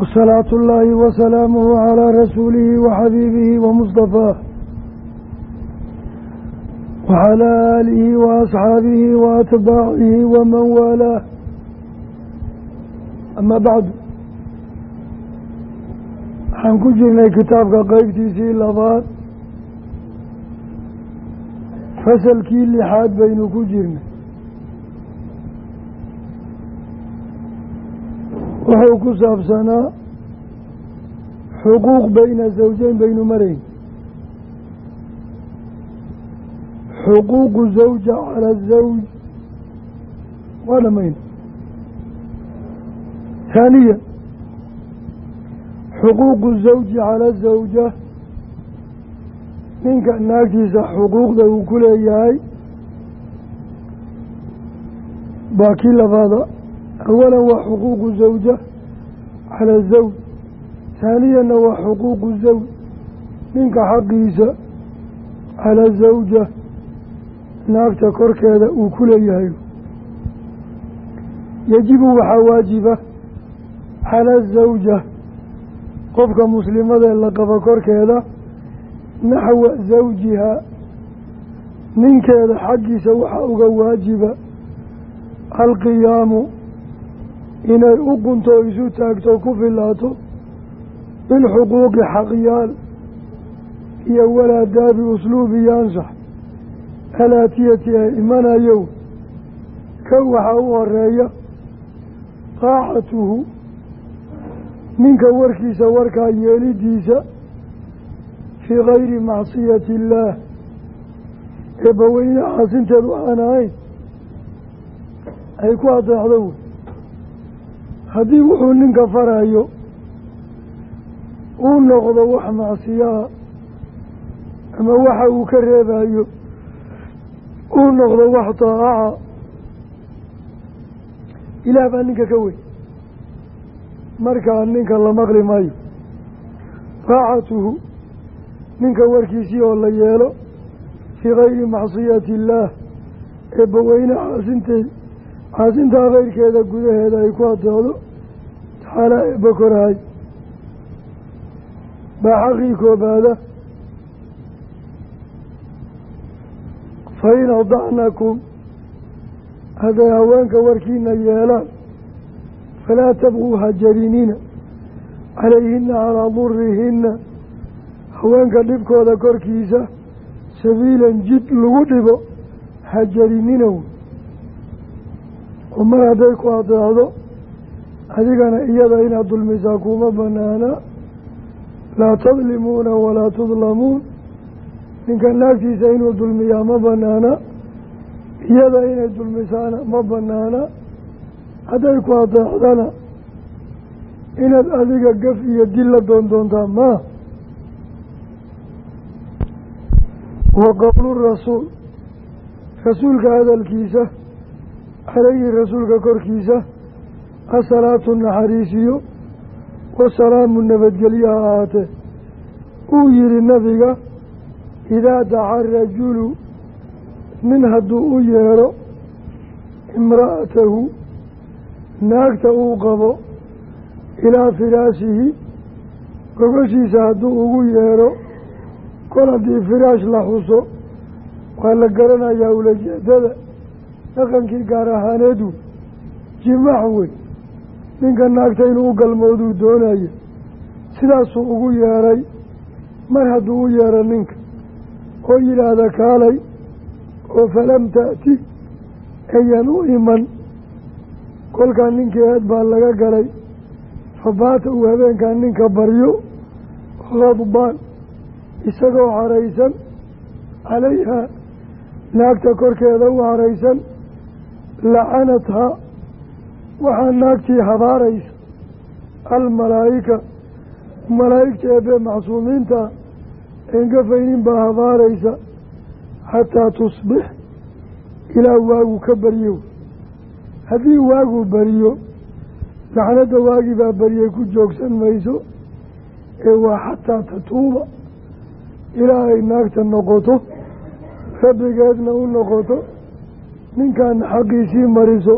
وصلاة الله وسلامه على رسوله وحبيبه ومصطفاه وعلى آله وأصحابه وأتباعه ومن والاه أما بعد waxaan ku jirnay kitaabka qeybtiisii labaad fasalkii lixaad baynu ku jirnay wuxuu ku saabsanaa xuquuq bayna zawjeyn baynu marayn. Xuquuqu zawja cala zawj. Waa dhamayna haaniya xuquuqu zawji cala zawja. Ninka naagtiisa xuquuqda uu ku leeyahay. Baa kii labaada awalan waa xuquuqu zawja cala zawj haaniyanna waa xuquuqu zawj ninka xaqiisa cala zawja naagta korkeeda uu ku leeyahay yajibu waxaa waajiba cala zawja qofka muslimadee la qabo korkeeda naxwa zawjiha ninkeeda xaggiisa waxaa uga waajiba alqiyaamu inay u qunto isu taagto ku filaato bilxuquuqi xaqyaal iyo walaadaabi usluubi yaansax alaatiyati ee imanayow ka waxaa u horreeya taacatuhu ninka warkiisa warkaa yeelidiisa fii gayri macsiyati illaah eebbaweyne caasinteedu aan ahayn ay ku adeecdo wey haddii wuxuu ninka farayo uu noqdo wax macsiyaa ama waxa uu ka reebayo uu noqdo wax daaca ilaah baa ninka ka weyn. Markaa ninka la maqli maayo. Taacatuhu ninka warkiisii oo la yeelo fii gayri macsiyati illaah eebbaweyne caasinteed caasintaa keyrkeeda gudaheeda ay ku adeecdo taxaalaa eebba korahay baa xaqii koobaada fa in adacnakum hadday haweenka warkiina yeelaan falaa tabquu hajarinina calayhina calaa durihinna haweenka dhibkooda korkiisa sabiilan jid lagu dhibo hajarinina wey oo mar hadday ku adeecdo adigana iyada inaad dulmisaa kuma banaana. Laa tadlimuuna walaa tudlamuun. Ninka naagtiisa inuu dulmiyaa ma banaana. Iyada inay dulmisaana ma banaana. Hadday ku adeecdana inaad adiga gaf iyo dil la doon doontaa maa wa qowlu rasuul. Rasuulka hadalkiisa calayhi rasuulka korkiisa asalaatu naxariisiyo wasalaamu nabadgelyo ha ahaatee uu yihi nabiga idaa daca rajulu nin hadduu u yeedho imra'atahu naagta uu qabo ilaa firaashihi gogoshiisa hadduu ugu yeedho kol haddii firaash la xuso waa la garanayaa ulajeedada dhaqankii gaar ahaaneedu jimaax ninka naagta inuu u galmooduu doonayo sidaasuu ugu yeedhay mar hadduu u yeedho ninka oo yidhaahda kaalay oo falam ta'ti ayan u iman. Kolkaa ninkii eed baa laga galay fabaata uu habeenkan ninka baryo khadbaan isagoo caraysan calayhaa. Naagta korkeeda u caraysan lacanathaa waxaa naagtii habaaraysa almalaa'ika malaa'igta eebbe macsuumiinta eengafaynin baa habaaraysa xataa tusbix ilaa waagu ka baryo. Haddii waagu bariyo lacnadda waagii baa baryay ku joogsan mayso ee waa xataa tatuuba ilaa ay naagta noqoto rabbigeedna u noqoto ninkaana xaqiisii mariso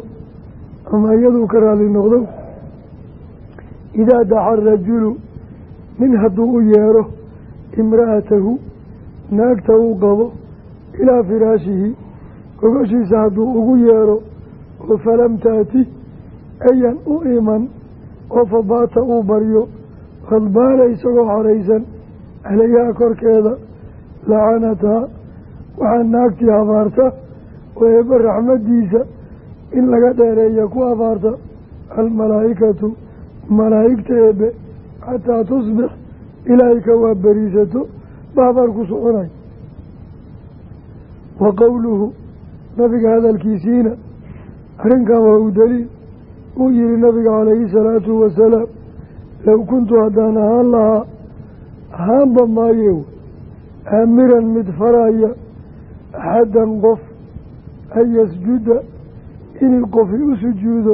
ama iyaduu ka raali noqdo idaa daca rajulu nin hadduu u yeero imra'atahu naagta uu qabo ilaa firaashihi gogashiisa hadduu ugu yeero oo falam taati ayan u iman oo fabaata uu baryo khadbaana isagoo xoraysan calayhaa korkeeda lacanathaa waxaa naagtii habaarta oo eebba raxmaddiisa in laga dheereeya ku habaarta almalaa'ikatu malaa'igta eebbe xataa tusbix ilaahay ka waa beriisato bahbaar ku soconay. Wa qowluhu nabiga hadalkiisiina arrinkan waa u daliil uu yihi nabiga calayhi salaatu wasalaam low kuntu haddaan ahaan lahaa ahaanba maayew aamiran mid faraya axaddan qof an yasjuda inay qofi u sujuudo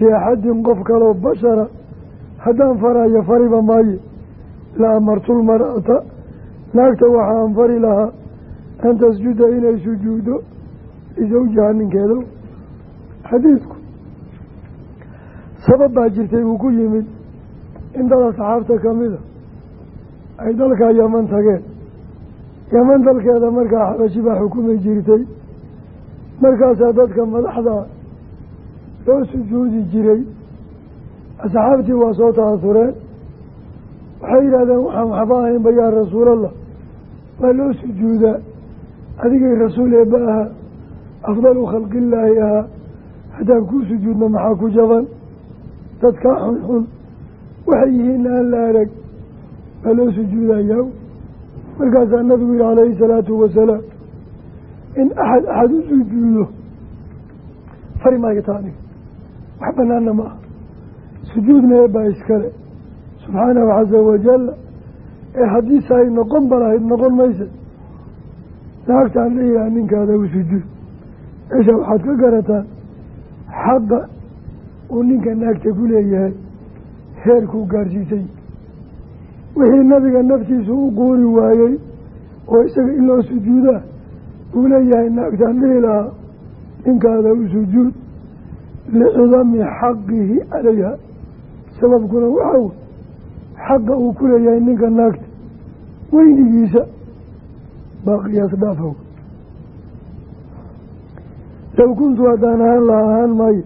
liaxadin qof kaloo bashara haddaan farayo fariba maaye la amartulmar'ata naagta waxaan fari lahaa an tasjuda inay sujuudo lisawjiha ninkeeda xadiidku sabab baa jirtay uu ku yimid in dada saxaabta kamida ay dalka yaman tageen. Yaman dalkeeda markaa xabashi baa xukumi jirtay markaasaa dadka madaxda loo sujuudi jiray. Asxaabtii waa soo ta'asureen waxay yidhahdeen waxaan waxba ahaynba yaa rasuulallah. Waa loo sujuudaa adigay rasuul eebba ahaa afdalu khalqillaahi ahaa haddaan kuu sujuudno maxaa ku jaban? Dadkaa xunxun waxay yihiin aan la arag. Waa loo sujuudayaa. Markaasaa nabigu yihi calayhi salaatu wasalaam in axad axad u sujuudo fari maayo taani. Wax banaana ma aha. Sujuudna eebbaa iskale subxaanahu casa wajalla ee haddiise ay noqon balahayd noqon maysa. Naagtaan leeyaha ninkaada u sujuud. Meesha waxaad ka garataan xaqa uu ninka naagta ku leeyahay heerkuu gaarsiisay. Wixii nabiga naftiisu u quuri waayey oo isaga in loo sujuudaa uu leeyahay naagtaan dhihi lahaa ninkaada u sujuud licidami xaqihi calayha sababkuna waxaa wey xaqa uu ku leeyahay ninka naagta weynigiisa baa qiyaas dhaafow low kuntu haddaan ahaan laha ahaan maayo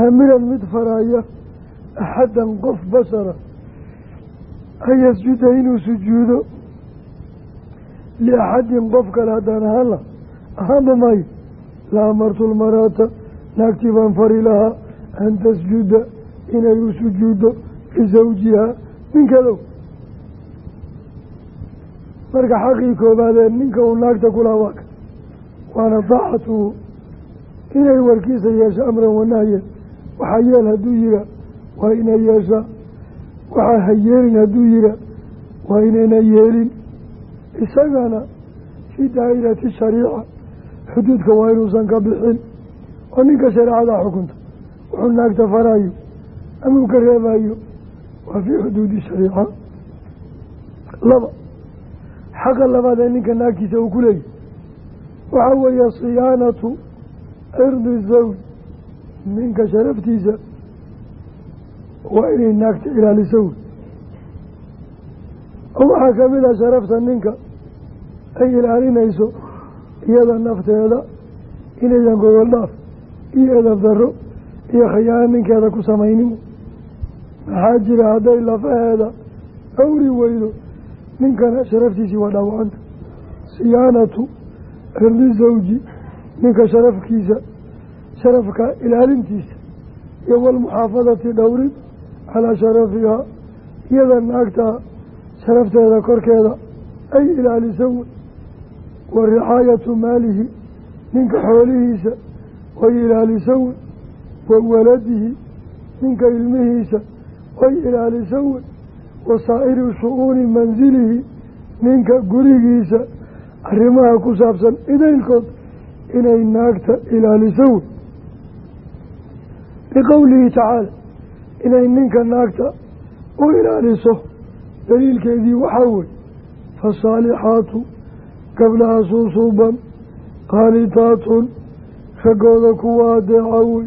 aamiran mid faraya axaddan qof bashara an yasjuda inuu sujuudo liaxadin qof kale haddaan ahaan laha ahaanba maayo la amartu lmaraata naagtii baan fari lahaa an tasjuda inay u sujuuddo lisawjiha ninkeedow marka xaqii koobaadee ninka uu naagta kulaha waa ka waana daacatuhu inay warkiisa yeesho amran wanahyan waxaa yeel hadduu yihaa waa inay yeeshaa waxaa ha yeelin hadduu yihaa waa inayna yeelin isagana fii daa'irati shariica xuduudka waa inuusan ka bixin oo ninka shareecada xukunta wuxuu naagta farayo ama uu ka reebayo waa fii xuduudi shariica. Laba xaqa labaad ee ninka naagtiisa uu ku leeyahy waxaa weeye siyaanatu cirdi zawj ninka sharaftiisa waa inay naagta ilaaliso. Wey oo waxaa ka mid ah sharafta ninka ay ilaalinayso iyada nafteeda inaydan gogol dhaaf iyo edab darro iyo khayaano ninkeeda ku samaynin maxaa jira hadday lafaheeda dhowri weydo ninkana sharaftiisii waa dhaawacanta siyaanatu cirdi zawji ninka sharafkiisa sharafka ilaalintiisa iyo walmuxaafadati dhowrid calaa sharafihaa iyada naagtaa sharafteeda korkeeda ay ilaaliso. wey wa ricaayatu maalihi ninka xoolihiisa way ilaaliso wey wa waladihi ninka ilmihiisa way ilaaliso wey wa saa'iri shu-uuni mansilihi ninka gurigiisa arrimaha ku saabsan idaylkood inay naagta ilaaliso wey liqowlihi tacaala inay ninka naagta u ilaaliso daliilkeedii waxaa wey fasaalixaatu gabdhaha suusuuban qaanitaatun raggooda kuwa adeeca wey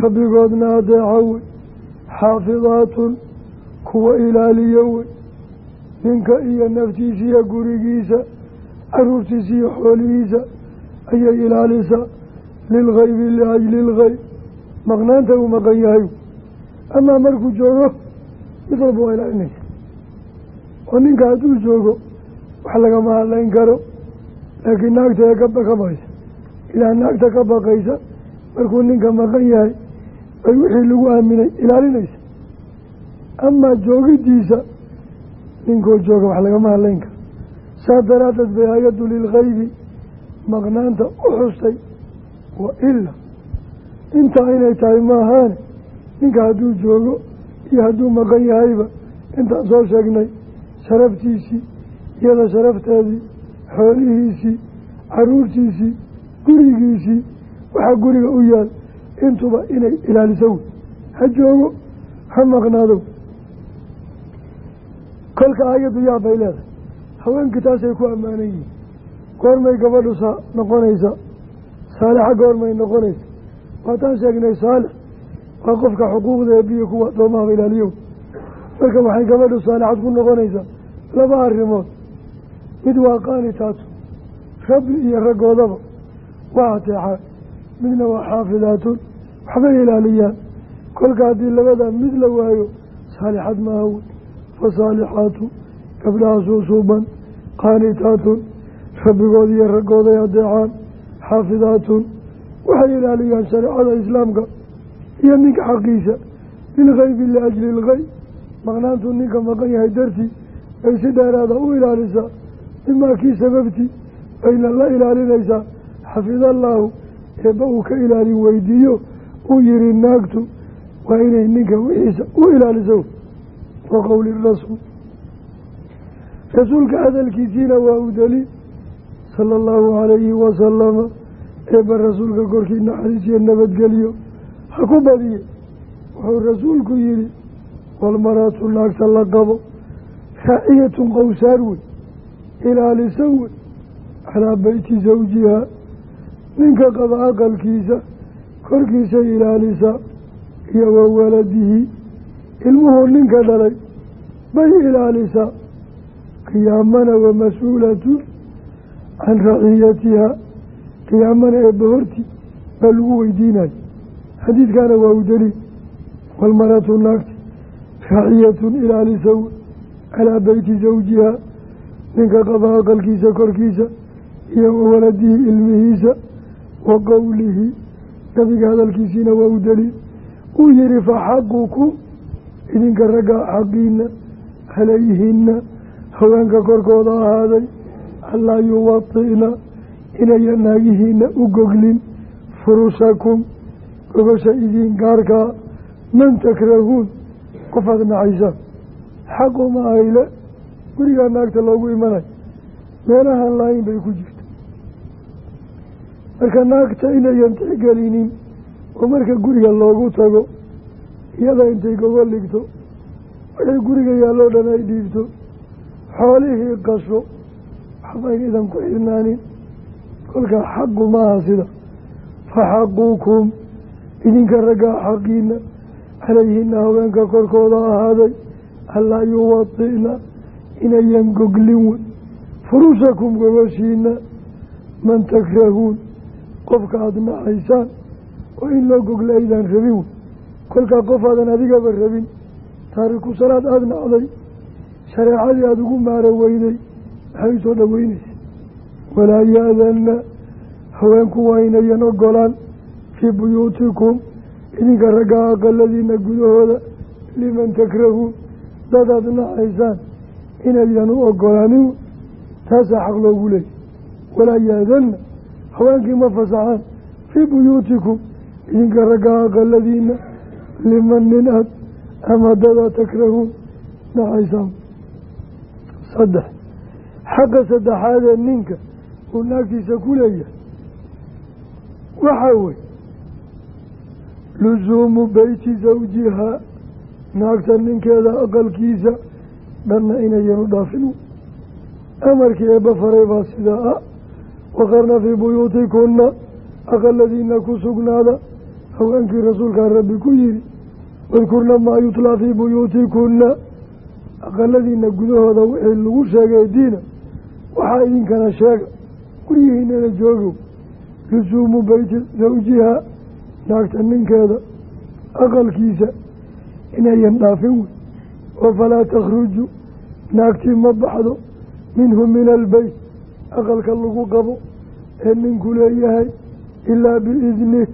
rabbigoodna adeeca wey xaafidaatun kuwa ilaaliyo wey ninka iyo naftiisa iyo gurigiisa caruurtiisa iyo xoolihiisa ayay ilaalisaa lilgaybi liajli ilgayb maqnaanta uu maqan yahay amaa markuu joogo mid walba oo ninka hadduu joogo wax lagama hadlayn karo. Laakiin naagta ee ka baqabaysa ilaa naagta ka baqaysa markuu ninka maqan yahay bay wixii lagu aaminay ilaalinaysa. Amaa joogidiisa ninkoo jooga wax lagama hadlayn karo. Saas daraaddeed bay hay'addu lilgaybi maqnaanta u xustay. Wa ila intaa inay tahay maahaane ninka hadduu joogo iyo hadduu maqan yahayba intaan soo sheegnay sharaftiisii iyada sharafteedii xoolihiisii caruurtiisii gurigiisii waxaa guriga u yaal intuba inay ilaaliso ha joogo ha maqnaado kolka aayaddu yaa bay leedahay. Haweenkii taasay ku ammaanan yihiin goormay gabadhu sa noqonaysa. Saalixa goormay noqonaysa. Waataan sheegnay saalix waa qofka xuquuqda eebiyo kuwa addoommahaba ilaaliyo marka waxay gabadhu saalixad ku noqonaysaa laba arrimood mid waa qaanitaatu rabbi iyo raggoodaba waa ateexaan midna waa xaafidaatun waxbay ilaaliyaan. Kolka haddii labada mid la waayo saalixad maaha wey fasaalixaatu gabdhaha suusuuban qaanitaatun rabbigood iyo raggooday adeecaan xaafidaatun waxay ilaaliyaan shareecada islaamka iyo ninka xaqiisa. Bilgaybi liajli ilgayb maqnaantuu ninka maqan yahay dartii bay si dheeraada u ilaalisaa mimaa kii sababtii bayna la ilaalinaysaa xafidallaahu eebba uu ka ilaalin weydiiyo uu yihi naagtu waa inay ninka wixiisa u ilaaliso wa qowli rasuul rasuulka hadalkiisiina waa u daliil sala allahu calayhi wasalama eebba rasuulka korkii naxariis iyo nabadgelyo ha ku badiye wuxuu rasuulku yihi walmaratu naagta la raaciyatun qowsaar wey ilaaliso wey calaa beyti zawjihaa ninka qaba aqalkiisa korkiisay ilaalisaa iyo wa waladihi. Ilmuhuu ninka dhalay bay ilaalisaa qiyaamana wa mas'uulatun can raciyatihaa qiyaamana eebba hortii baa lagu weydiinayo xadiidkaana waa u daliil. Walmaratu naagti raaciyatun ilaalisow calaa beyti zawjihaa ninka qaba aqalkiisa korkiisa iyo wa waladihi ilmihiisa wa qowlihi nabiga hadalkiisiina waa u daliil. Uu yihi faxaqukum idinka raggaa xaqiina calayhina haweenka korkooda ahaaday allaa yuwati'na inayan naagihiina u goglin furusakum gogosha idiin gaarkaa man takrahuun. Qofaad nacaysaan xaquma ayle gurigaa naagta loogu imanayo meelahaan lahayn bay ku jirta marka naagta inayan tixgelinin oo marka guriga loogu tago iyada intay gogo dhigto wixii guriga yaalloo dhan ay dhiibto xoolihii qasho waxbayn idan ku xirnaanin. Kolkaa xaqu maaha sida faxaquukum idinka raggaa xaqiina calayhina haweenka korkooda ahaaday allaa yuwadi'na inayan goglin wey furusakum gogoshiina man takrahuun qofka aada nacaysaan oo in loo gogla aydaan rabin wey kolkaa qof aadan adigaba rabin taariku salaad aada nacday shareecadii aada ugu maaro weyday maxay u soo dhoweynaysa? Walaa ya-danna haweenku waa inayan ogolaan fii buyuutikum idinka raggaa aqaladiina gudahooda liman takrahuun dadaad nacaysaan inaydan u ogolaanin taasaa xaq loogu leeyay walaa yaadanna haweenkii ma fasaxaan fii buyuutikum idinka raggaa aqaladiina liman nin ad ama dadaa takrahuun nacaysaan saddex xaqa saddexaadee ninka uu naagtiisa ku leeyahay. Waxaa wey lusuumu beyti zawjihaa naagta ninkeeda aqalkiisa dhanna inayan u dhaafin amarkii eebba faray baa sidaa ah waqarna fii buyuutikunna aqaladiina ku sugnaada. Haweenkii rasuulkaa rabbi ku yihi wadkurna maa yutlaa fii buyuutikunna. Aqaladiina gudahooda wixii lagu sheegay diina waxaa idinkana sheega guryihiinana joogow lusuumu beyti zawjiha naagta ninkeeda aqalkiisa inayan dhaafin wey oo falaa takhruju naagtii ma baxdo minhu min albeyt aqalka lagu qabo ee ninku leeyahay ilaa biidnih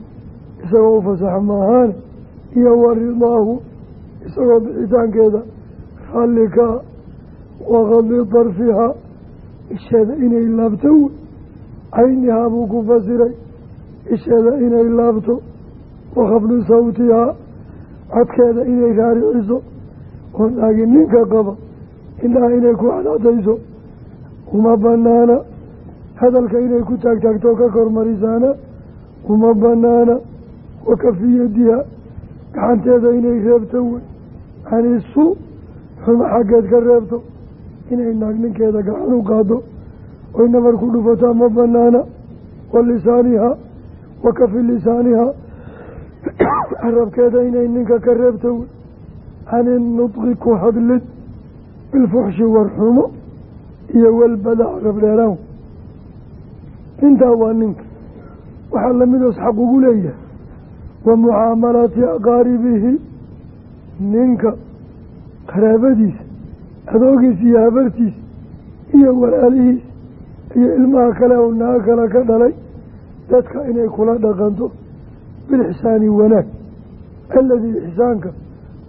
isagoo u fasax maahaane iyo wa ridaahu isagoo bixitaankeeda raalli kaa waqadi isheeda inay laabto wey caynihaa buu ku fasiray isheeda inay laabto wakhafdi sawtihaa codkeeda inay raariciso oo naagi ninka qaba indhaha inay ku cadcadayso uma banaana hadalka inay ku taagtaagto ka kormarisaana uma banaana wa kafiyadiha gacanteeda inay reebto wey. Canisu xuma xaggeed ka reebto inay naag ninkeeda gacan u qaado oy nabar ku dhufataa ma banaana wa lisaaniha wa lisaaniha carabkeeda inay ninka ka reebto wey cani nudqi ku hadlid bilfuxshi warxumo iyo walbadac rabdheeraan intaa waa ninka waxaa lamidoos xaq ugu leeyahay wa mucaamalati aqaaribihi ninka qaraabadiisa adoogiisa iyo habartiisa iyo walaalihiisa iyo ilmaha kale ou naga kale ka dhalay dadka inay kula dhaqanto bilixsaani wanaag aladii ixsaanka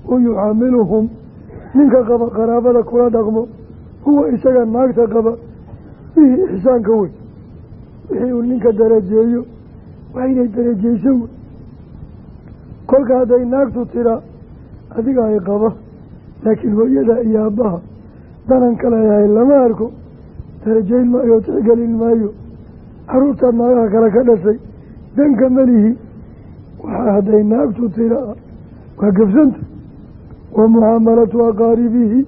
u yucaamiluhum ninka qaba qaraabada kula dhaqmo huwa isaga naagta qaba bihi ixsaanka wey wixii uu ninka darajeeyo waa inay darajeyso wey kolka hadday naagtu tiraa adiga ay qaba laakiin hooyada iyo aabbaha danan ka leeyahay lama arko darajayn maayo tixgelin maayo carruurta naagaha kale ka dhashay danka melihi waxaa hadday naagtu tiraa waa gabsanta wa mucaamalatu aqaaribihi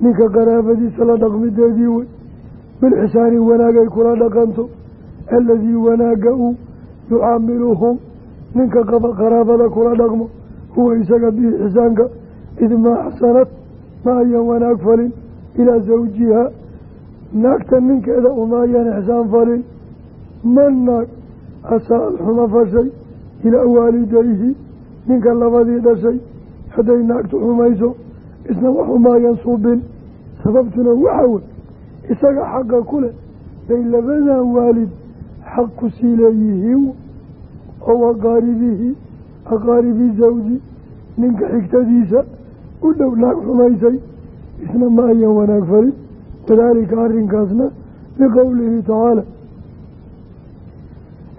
ninka qaraabadiisa la dhaqmideedii wey bilxisaani wanaagay kula dhaqanto aladii wanaaga uu yucaamiluhum ninka qaraabada kula dhaqmo huwa isaga bihi xisaanka id maa axsanad ma ayan wanaag falin ilaa zawjiha naagta ninkeeda uma ayan ixsaan falin ma naag asaa alxuma fashay ilaa waalidayhi ninka labadii dhashay hadday naagtu xumayso isna waxuma ayan suubin. Sababtuna waxaa wey isaga xaqa ku leh bay labadan waalid xaq ku sii leeyihiin oo aqaaribihi aqaaribi zawji. Ninka xigtadiisa u dhow naag xumaysay isna ma ayan wanaag falin wadaalika arrinkaasna liqowlihi tacaala.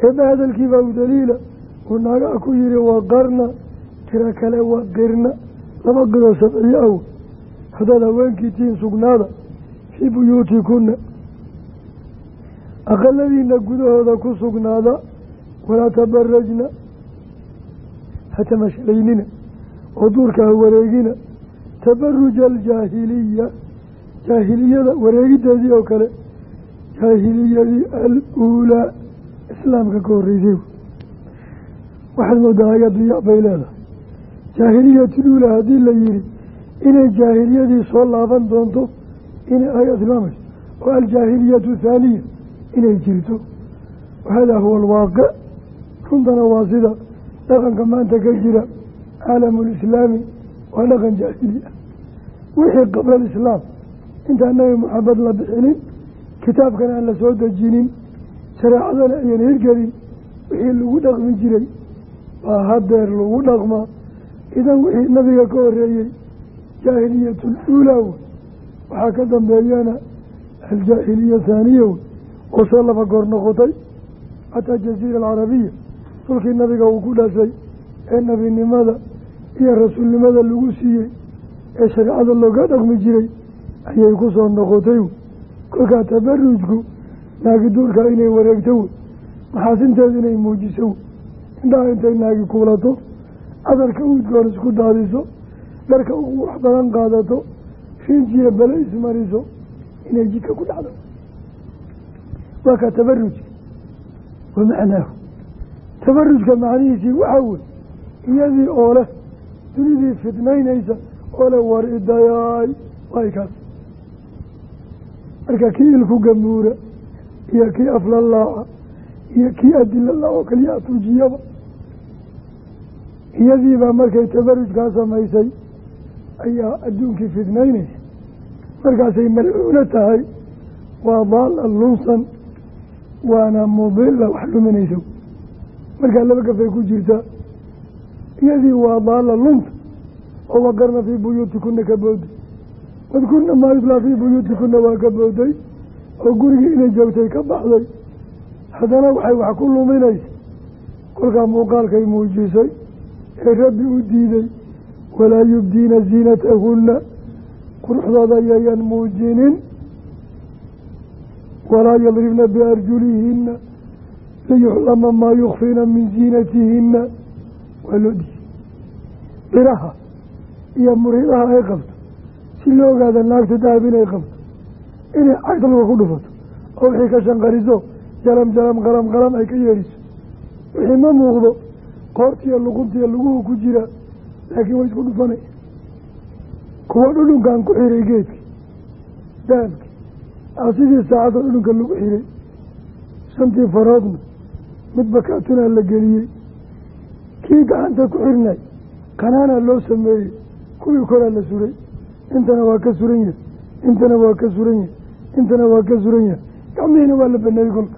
Eeba hadalkiibaa u daliila uu naagaha ku yihi waqarna tiro kale waqirna laba qidoo sharciyo aw. Haddaad haweenkii tihiin sugnaada fii buyuutikunna. Aqaladiina gudahooda ku sugnaada walaa tabarajna ha tamashlaynina oo duurka ha wareegina. Tabaruja aljaahiliya jaahiliyada wareegideedii oo kale. Jaahiliyadii al-uulaa islaamka ka horreysay. Waxaad moodaa ayaddu ya leedahay jaahiliyatuulaa haddii la yihi inay jaahiliyadii soo laaban doonto inay ay tilmaamayso oo aljaahiliyatu thaaniya inay jirto. Wahadaa huwa alwaaqic. Runtana waa sida dhaqanka maanta ka jira caalamulislaami waa dhaqan jaahili ah wixii qabla alislaam intaan nabi maxamed la bixinin kitaabkana aan la soo dejinin shareecadana ayan hirgelin wixii lagu dhaqmi jiray baa hadeer lagu dhaqmaa idan wixii nabiga ka horeeyey jaahiliyatul uulaa wey waxaa ka dambeeyana aljaahiliya thaaniya wey oo soo laba goor noqotay. Xataa jaziira alcarabiya dhulkii nabiga uu ku dhashay ee nebinimada iyo rasuulnimada lagu siiyey ee shareecada looga dhaqmi jiray ayay ku soo noqotay. Wey kolkaa tabarujku naagi duurka inay wareegto wey maxaasinteedu inay muujiso. Wey indhaha intay naagi kuulato cadarka uudgoon isku daadiso dharka ugu wax badan qaadato rinjiya bale ismariso inay jidka ku dhacdo. Waa ka tabarujka wa macnaahu. Tabarujka macnihiisii waxaa wey iyadii oo leh dunidii fidnaynaysa oo le war idayaay waay kaas. Marka kii ilku gamuura iyo kii aflalaaca iyo kii adilala oo kaliya atuujiyaba iyadiibaa markay tabarujkaa samaysay ayaa adduunkii fidnaynaysa markaasay malcuuno tahay waa daala lunsan waana mudila wax luminaysa markaa laba gafay ku jirtaa iyadii waa daala lunta oo waqarna fii buyuutikuna ka booday. Wadkurna maa yutlaa fii buyuutikuna waa ka booday oo gurigii inay joogtay ka baxday. Haddana waxay wax ku luminaysa kolkaa muuqaalkay muujisay ee rabbi u diiday walaa yubdiina ziinatahunna quruxdooda yayan muujinin walaa yadribna biarjulihinna liyuclama maa yukfiina min ziinatihinna waa loo diiday. Biraha iyo muridaha ay qabto si loo ogaada naagta dahab inay qabto inay cagdalka ku dhufato oo wixii ka shanqariso jalam jalam qalam qalam ay ka yeedhiso wixii ma muuqdo qoortiiyo luquntiiyo luguhu ku jira laakiin way isku dhufanay kuwa dhudhunkan ku xiray geedka dahabki a sidii saacadda dhudhunka lagu xiray. Shantii faroodna midba kaatunaa la geliyey. Kii gacanta ku xirnay kanaanaa loo sameeyey kuwii koraa la suray. Intana waa ka suran yahay intana waa ka suran yahay intana waa ka suran yahay. Gacmihiina waa la baneeyey kolka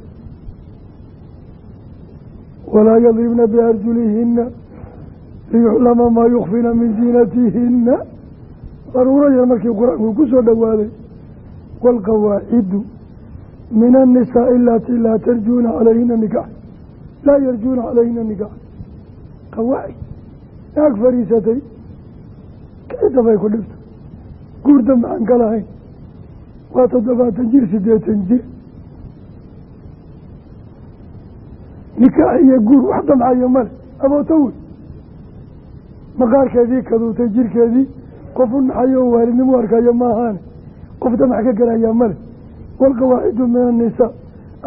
walaa yadribna biarjulihinna liyuclama maa yukfina min ziinatihinna daruuro yar markii qur'aanku ku soo dhowaaday waalqawaacidu min annisaai alatii laa tarjuuna calayhina nikax laa yarjuuna calayhina nikax qawaacid naag fariisatay kidabay ku dhibta guurda maxaan ka lahayn waa toddobaatan jir siddeetan jir nikaax iyo guur wax damcayo male abooto wey. Maqaarkeedii kaduutay jirkeedii qof u naxayo oo waalidnimo arkayo maahaane qof damac ka gelayaa male waalqawaacidu min annisaa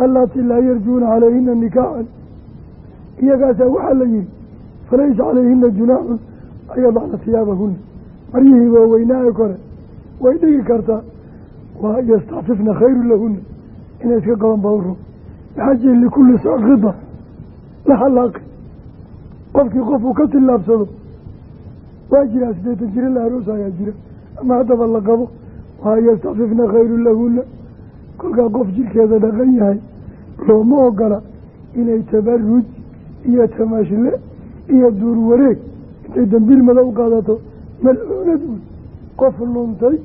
allatii laa yarjuuna calayhina nikaaxan iyagaasaa waxaa la yihi falaysa calayhina junaaxun an yadacna hiyaabahuna maryihii waaweynaa ee kore way dhigi kartaa waa yastacfifna khayru lahuna inay iska qaban bawro maxaa jiri likulli saakida la halaaqi qofkii qofuu ka tillaabsado. Waa jiraa siddeetan jiro la aroos ayaa jira. Ama haddaba la qabo waa yastacfifna khayru lahuna kolkaa qof jirkeeda dhaqan yahay looma ogola inay tabaruj iyo tamashle iyo duur wareeg. Intay dambiil madow qaadato malcuunad wey qof luntay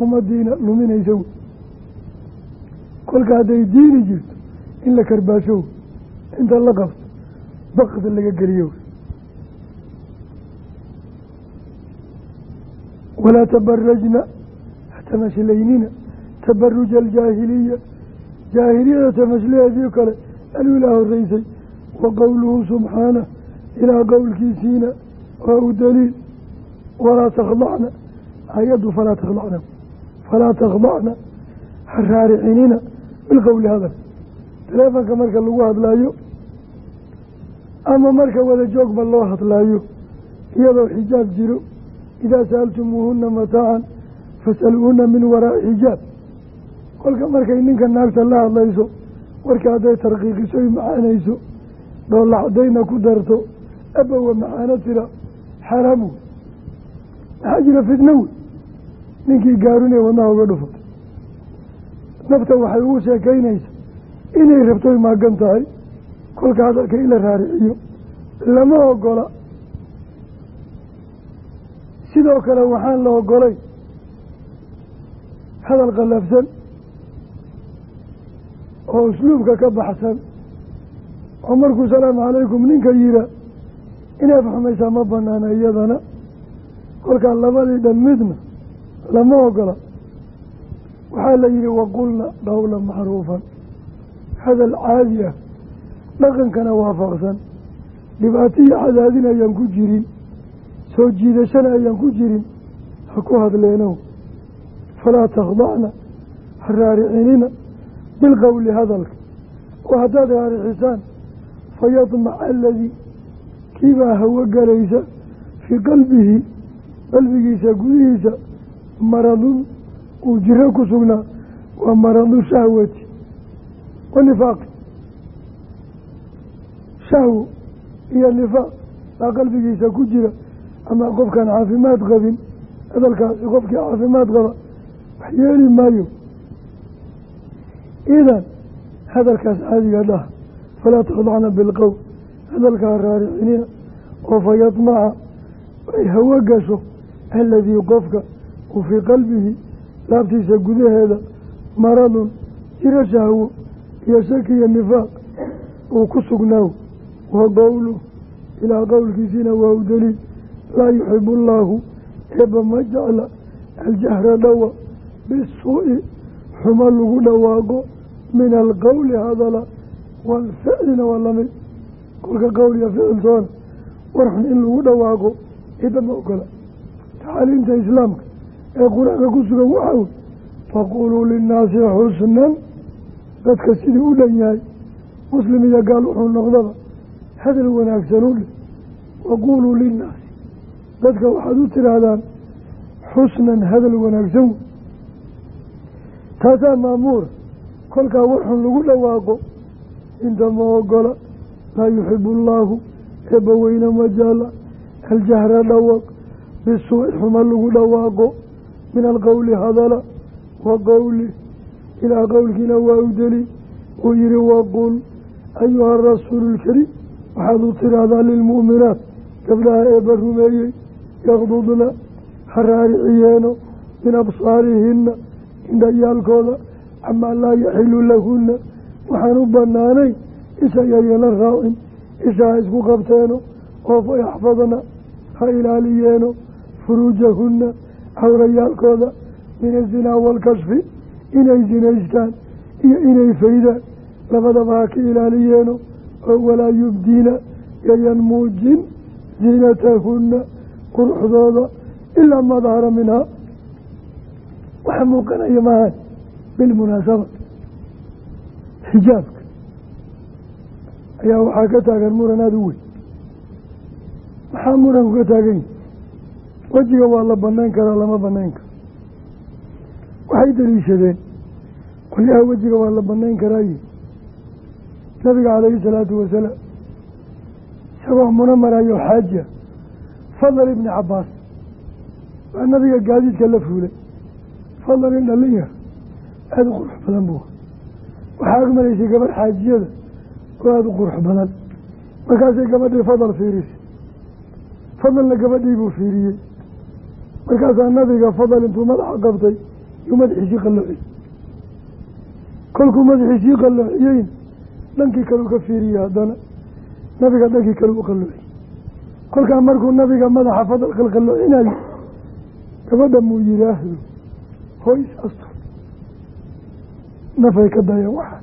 ummadiina luminaysa wey kolka hadday diini jirto in la karbaasho wey inta la qabto bakda laga geliyo. Walaa tabarajna hatamashleynina tabaruja aljaahiliya jaahiliyada tamashlaheedii kale aluu ilaa horeysay wa qowluhu subxaanah ilaa qowlkiisiina waa u daliil. Walaa takhdacna ayaddu falaa takhdacna falaa takhdacna ha raaricinina bilqowli hadal taleefonka marka lagu hadlaayo ama marka wada joogba loo hadlaayo iyadoo xijaab jiro idaa sa'altumuuhuna mataacan fasaluuhuna min waraa'i xijaab. Kolka markay ninka naagta la hadlayso warka hadday tarqiiqiso y macaanayso dhoolla cadayna ku darto abowa macaano tira xaraam wey maxaa jira fitno wey? Ninkii gaarunee wadnaha uga dhufatay nafta waxay ugu sheekaynaysa inay rabtoy maagan tahay kolka hadalka in la raariciyo lama ogola sidoo kale waxaan la ogolay hadal qallafsan oo usluubka ka baxsan oo markuu salaamu calaykum ninka yihaa inaad xumaysaa ma banaana iyadana. Kolkaa labadii dhan midna lama ogola waxaa la yihi waqulna qawlan macruufan. Hadal caadi ah dhaqankana waafaqsan. Dhibaatiyo cadaadin ayaan ku jirin. Soo jiidashana ayaan ku jirin. Ha ku hadleenow falaa takhdacna. Ha raaricinina bilqowli hadalka. Oo haddaad raaricisaan fayadmaca aladii kiibaa hawo galaysa fii qalbihi qalbigiisa gudihiisa. Maradun uu jiro ku sugnaa. Waa maradu shahwati. Wa shahwo iyo nifaaq baa qalbigiisa ku jira ama qofkaan caafimaad qabin hadalkaasi qofkii caafimaad qaba wax yeeli maayo. Idan hadalkaas caadiga dhah falaa takhdacna bilqowl hadalkaa raaricinina oo fa yadmaca ay hawo gasho aladii qofka uu fii qalbihi laabtiisa gudaheeda maradun jiro shahwo iyo shaki iyo nifaaq uu ku sugnaaw wa qowluh ilaa qowlkiisiina waa u daliil laa yuxibu allaahu eebba ma jecla aljahra dhawa bisuu'i xumo lagu dhawaaqo min alqowli hadala waalficlina waa la mid kolka qowl iyo ficiltoona war xun in lagu dhawaaqo cidda ma ogola tacaaliimta islaamka ee qur'aanka ku sugan waxaa wey faquuluu linnaasi xusnan dadka sidii u dhan yahay muslim iyo gaal wuxuu noqdaba hadal wanaagsan u dheh waquuluu linnaasi dadka waxaad u tidhaahdaan xusnan hadal wanaagsan. Wey taasaa maamuura kolkaa waxun lagu dhawaaqo inta ma ogola laa yuxibu allaahu eebba weyne majaala aljahra dhawaq bisuuci xuma lagu dhawaaqo. Min alqowli hadala wa qowli ilaa qowlkiina waa u deli uu yihi waqul ayuha arasuulu lkariim waxaad u tidhaahdaa lilmu'minaat gabdhaha eebba rumeeyey yaqdudna ha raariciyeeno min absaarihina indhayaalkooda camaa laa yaxilu lahuna waxaan u banaanayn isha yayana raacin isha ha isku qabteeno oo fa yaxfadna ha ilaaliyeeno furuujahunna cawrayaalkooda min azinaa waalkashfi inay zinaystaan iyo inay faydaan. Labadaba ha ka ilaaliyeeno oo walaa yubdiina yayan muujin ziinatahunna quruxdooda ilaa maa dahara minhaa waxa muuqanaya maahan bilmunaasaba xijaabka ayaa waxaa ka taagan muran aada u weyn. Maxaa muranku ka taagan yahi wejiga waa la banayn karaa lama banayn karo. Waxay daliishadeen. Qolyaha wejiga waa la banayn karaayi nabiga calayhi salaatu wasalaam isagoo muna marayo xaaja fadal ibni cabaas waa nabiga gaadiidka la fuulay. Fadal in dhalinyar aada u qurux badan buu. Waxaa agmaraysay gabadh xaajiyada oo aada u qurux badan. Markaasay gabadhii fadal fiirisay. Fadalna gabadhii buu fiiriyey. Markaasaa nabiga fadal intuu madaxa qabtay yuu madaxiisii qalloociyey kolkuu madaxiisii qalloociyeyna dhankii kaleu ka fiiriyey haddana. Nabiga dhankii kale u qalloociyey kolkaa markuu nabiga madaxa fadal qalqalloocinayo gabadha muu yidhaahdo hoys astur nafay ka dayeen waxaa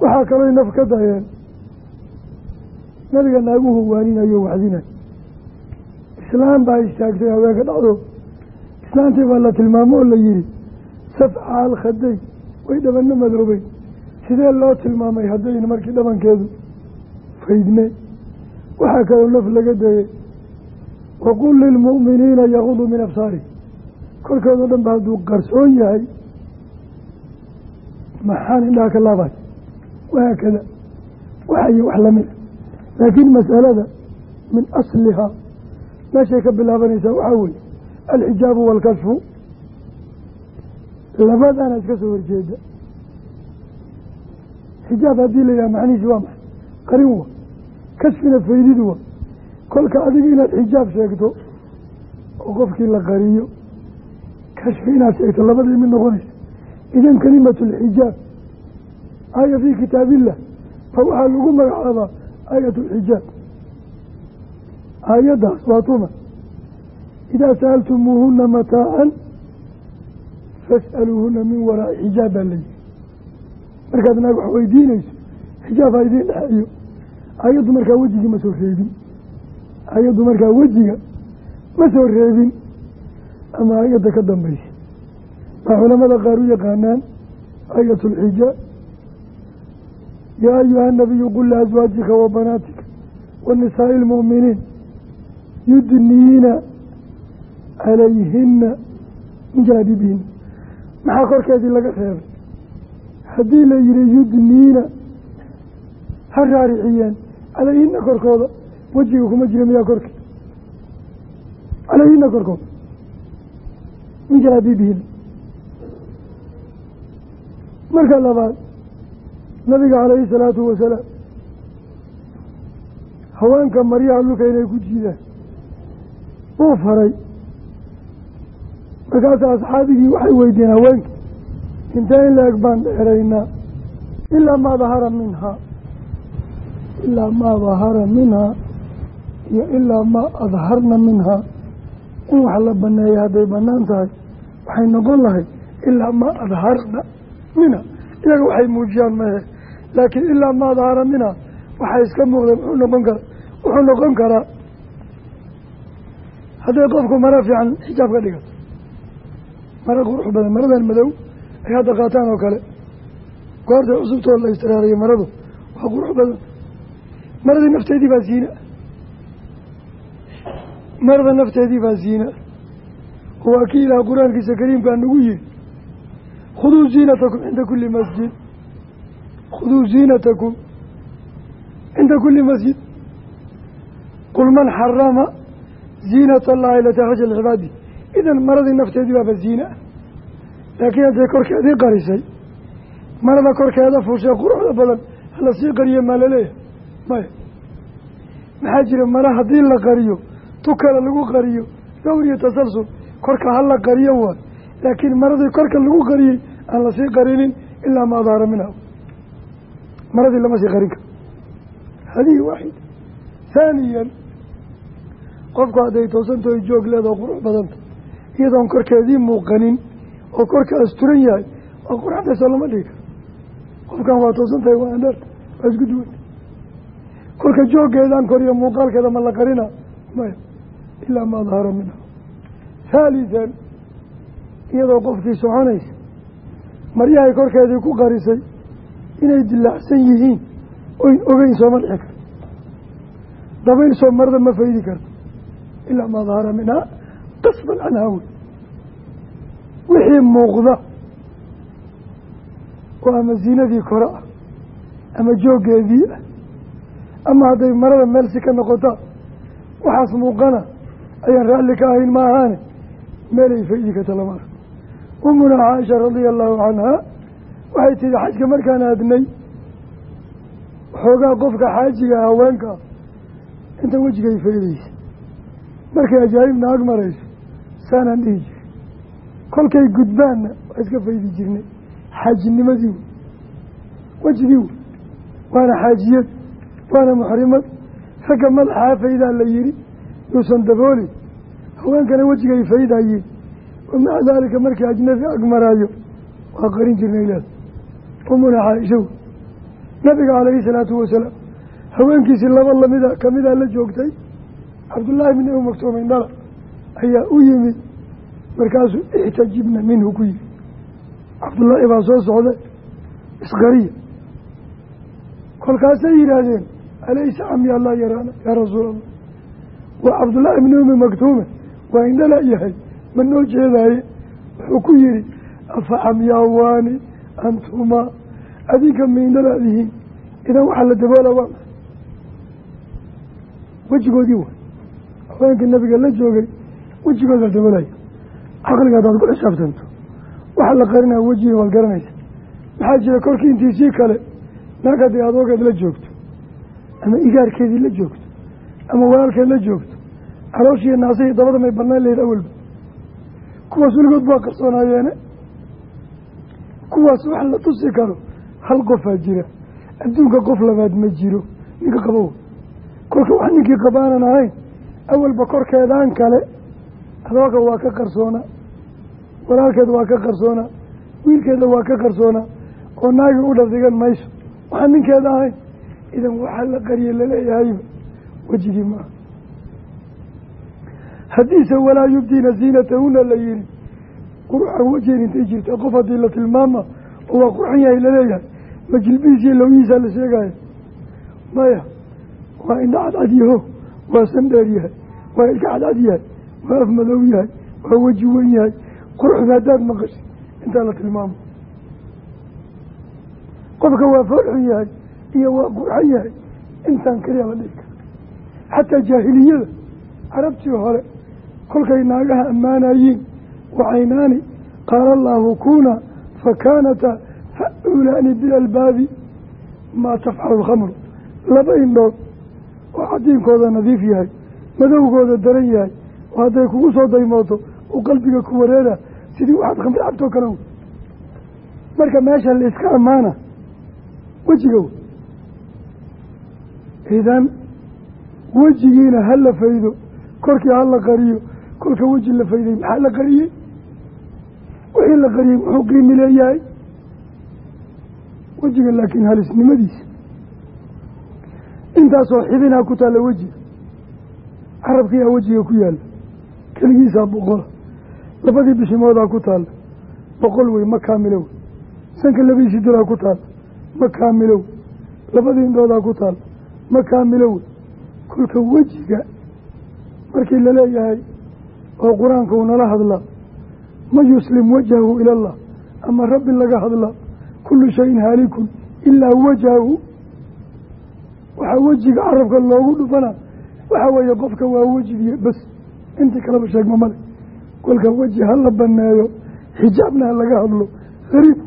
waxaa kalooy naf ka dayeen nabiga naaguhu waaninayo waxdinayo islaam baa istaagtay haweenka dhacdood islaantii baa la tilmaamo oo la yihi safca way dhabano madoobay sidee loo tilmaamay haddayn markii dhabankeedu faydne waxaa kaloo naf laga dayey waqul lilmu'miniina yaquduu min absaari kolkoodao dhan ba hadduu qarsoon yahay maxaan indhaha ka laabay wahaakada waxayo wax lamida laakiin masalada min aslihaa meeshay ka bilaabanaysaa waxaa weeye alxijaabu waalkashfu. Labadana iska soo horjeeda xijaab haddii la yidhaha macnihiisi waa maxay? Qarin wa. Kashfina faydid wa. Kolka adiga inaad xijaab sheegto oo qofkii la qariyo kashfi inaad sheegto labadii mid noqonaysa idan kalimatu alxijaab aaya fii kitaabillah fa waxaa lagu magacaabaa aayat alxijaab aayaddaas waa tuma. Idaa sa'altumuuhuna mataacan fas'aluuhuna min waraa'i xijaab baa layihi markaad naag wax weydiinayso xijaab ha idiin dhexeeyo ayaddu markaa wejigii ma soo reebin. Ayaddu markaa wejiga ma soo reebin. Ama ayadda ka dambaysa. Baa culamada qaar u yaqaanaan ayat alxijaab yaa ayuha nabiyu qul liaswaajika wa banaatika wa nisaa'i yudniina calayhina min jalaabiibihina maxaa korkeedii laga reebay haddii la yihi yudniina. Ha raariciyeen. Calayhina korkooda. Wejiga kuma jira miyaa korke calayhina korkooda. Min jalaabiibihina marka labaad nabiga calayhi salaatu wasalaam haweenka maryaha dhulka inay ku jiidaan wuu faray. Markaasa asxaabigii waxay weydiiyeen haweenka intee in la-eg baan dheeraynaa. Ilaa maa dahara minhaa ilaa maa dahara minhaa iyo ilaa maa adharna minhaa in wax la baneeyay hadday bannaan tahay waxay noqon lahay ilaa maa adharna minha. Iyaga waxay muujiyaan mahe laakiin ilaa maa dahara minha. Waxaa iska muuqda muxuu noqon kara wuxuu noqon karaa. Hadday qofku maro fiican xijaab ka dhigato maro qurux badan maradan madow ay hadda qaataan oo kale. Goorta cusubtooda la istiraariyo maradu waa qurux badan. Maradii nafteedii baa ziina marada nafteedii baa ziina waa kii ilaah qur'aankiisa kariimkaa nagu yihi khuduu ziinatakum cinda kuli masjid. Khuduu ziinatakum cinda kuli masjid. Qul man xarama ziinata allahi lati akhraja idan maradii nafteedii baaba ziina laakiin hadday korkeedii qarisay marada korkeeda fuushee quruxda badan hala sii qariyo maa la leeyahay maya maxaa jira mara haddii la qariyo tu kale lagu qariyo dowr iyo tasalsul korka hala qariyo waay laakiin maradii korka lagu qariyey aan la sii qarinin ilaa ma adhaara minha maradii lama sii qarin karo. Hadihi waaxid haaniyan qofku hadday toosantahay joog leedao qurux badanta iyadoon korkeedii muuqanin oo korka asturan yahay waa qurxdaysoo lama dhigi karo qofkan waa toosantahay waa andharta waa isku duwan kolka jooggeedaan koriyo muuqaalkeeda ma la qarina? Maya ilaa ma adhara minha haalisan iyadoo qofkii soconaysa maryahay korkeedii ku qarisay inay dilaacsan yihiin oyn ogeyn sooma dhici karto. Dabayl soo marada ma faydi karto. Ilaa maa dahara minhaa qasban canhaa wey wixii muuqda. Oo ama ziinadii kore ah ama jooggeedii ah ama hadday marada meel si ka noqota waxaas muuqana ayaan raalli ka ahayn ma ahaane meelay faydi karta lama umuna caaisha radia allahu canhaa waxay tihi xajka markaan aadnay xoogaa qofka xaajiga haweenka inta wejigay faydaysa markay ajaanibna ag marayso saanaan dhihi jiray kolkay gudbaanna waa iska faydi jirnay. Xaajinimadii wey wejigii wey waana xaajiyad waana muxrimad. Ragga madaxaa faydaa la yihi yuusan daboolin haweenkana wejigay faydayeen wamaca daalika markii ajnabi ag maraayo waa qarin jirnay leeda umuna caaisha wey nabiga calayhi salaatu wasalaam haweenkiisii laba lamida kamidaa la joogtay cabdullaahi bin umi maktuumin dhala ayaa u yimid markaasuu ixtajibna minhu ku yihi cabdullaahi baa soo socda isqariya kolkaasay yidhaahdeen alaysa camya allah yaraana yaa rasuul allah waa cabdullaahi bni umi maktuume waa indhala yahay ma noo jeedaaye? Wuxuu ku yihi afa camyaawaani antumaa? Adinka ma indhalaadihiin idan waxaa la daboola waa wejigoodii way haweenkii nabiga la joogay wejigood la daboolaya caqliga hadaad ku xisaabtanto waxa la qarinaya wejiga waad garanaysa. Maxaa jira kolkii intiisii kale naag haddii adoogeed la joogto ama igaarkeedii la joogto ama walaalkeed la joogto calooshiiyo naasihii dabada may banaan lahayd awalba. Kuwaas weligood baa qarsoonayeene kuwaas wax la tusi karo hal qofaa jira. Adduunka qof labaad ma jiro ninka qabow. Kolka wax ninkii qabaanan ahayn awalba korkeedaan kale adooga waa ka qarsoona walaalkeed waa ka qarsoona wiilkeeda waa ka qarsoona oo naagi u dhafdigan mayso waxaan ninkeeda ahayn idan waxaa la qariye laleeyahayba wejigii maaha haddiise walaa yubdiina ziinatahuna la yihi quruxa wejeen intay jirta qof haddii la tilmaama oo waa qurxan yahay la leeyahay ma jilbihiisiyo lowyihiisaa la sheegaya maya waa indha cadcad yaho waa san dheer yahay waa ilka cadcad yahay waa af madow yahay waa weji wen yahay. Quruxda haddaad maqashay intaa la tilmaamo. Qofka waa foolxun yahay iyo waa qurxan yahay intaan keliya la dhihi kara xataa jaahiliyada carabtii hore kolkay naagaha ammaanayiin wacaynaani qaala allaahu kuna fakaanata fa-ulaani bilalbaabi maa tafcalu lkhamru laba indhood oo cadiinkooda nadiif yahay madowgooda daran yahay oo hadday kugu soo daymooto uu qalbiga ku wareera sidii waxaad khamri cabtoo kale marka meesha la iska ammaana wejiga idan wejigiina ha la faydo korkii ha la qariyo kolka weji la fayday maxaa la qariyey? Wixii la qariyey muxuu qiimi leeyahay? Wejiga laakiin halisnimadiisa. Intaasoo xibinaa ku taalla wejiga carabkiiaa wejiga ku yaalla keligiisaa boqola labadii bishimoodaa ku taalla boqol wey ma kaamilo wey sanka labadii sidiraa ku taalla ma kaamilo wey labadii indhoodaa ku taalla ma kaamilo wey kolka wejiga markii la leeyahay oo qur'aanka uu nala hadlaa man yuslim wajhahu ila allah ama rabbi laga hadlaa kullu shayin haalikun ilaa wajhahu. Waxaa wejiga carabka loogu dhufana waxaa weeye qofka waa wejigiyo bas intii kaleba sheegma male. Kolka weji ha la baneeyo xijaabna ha laga hadlo. Hariib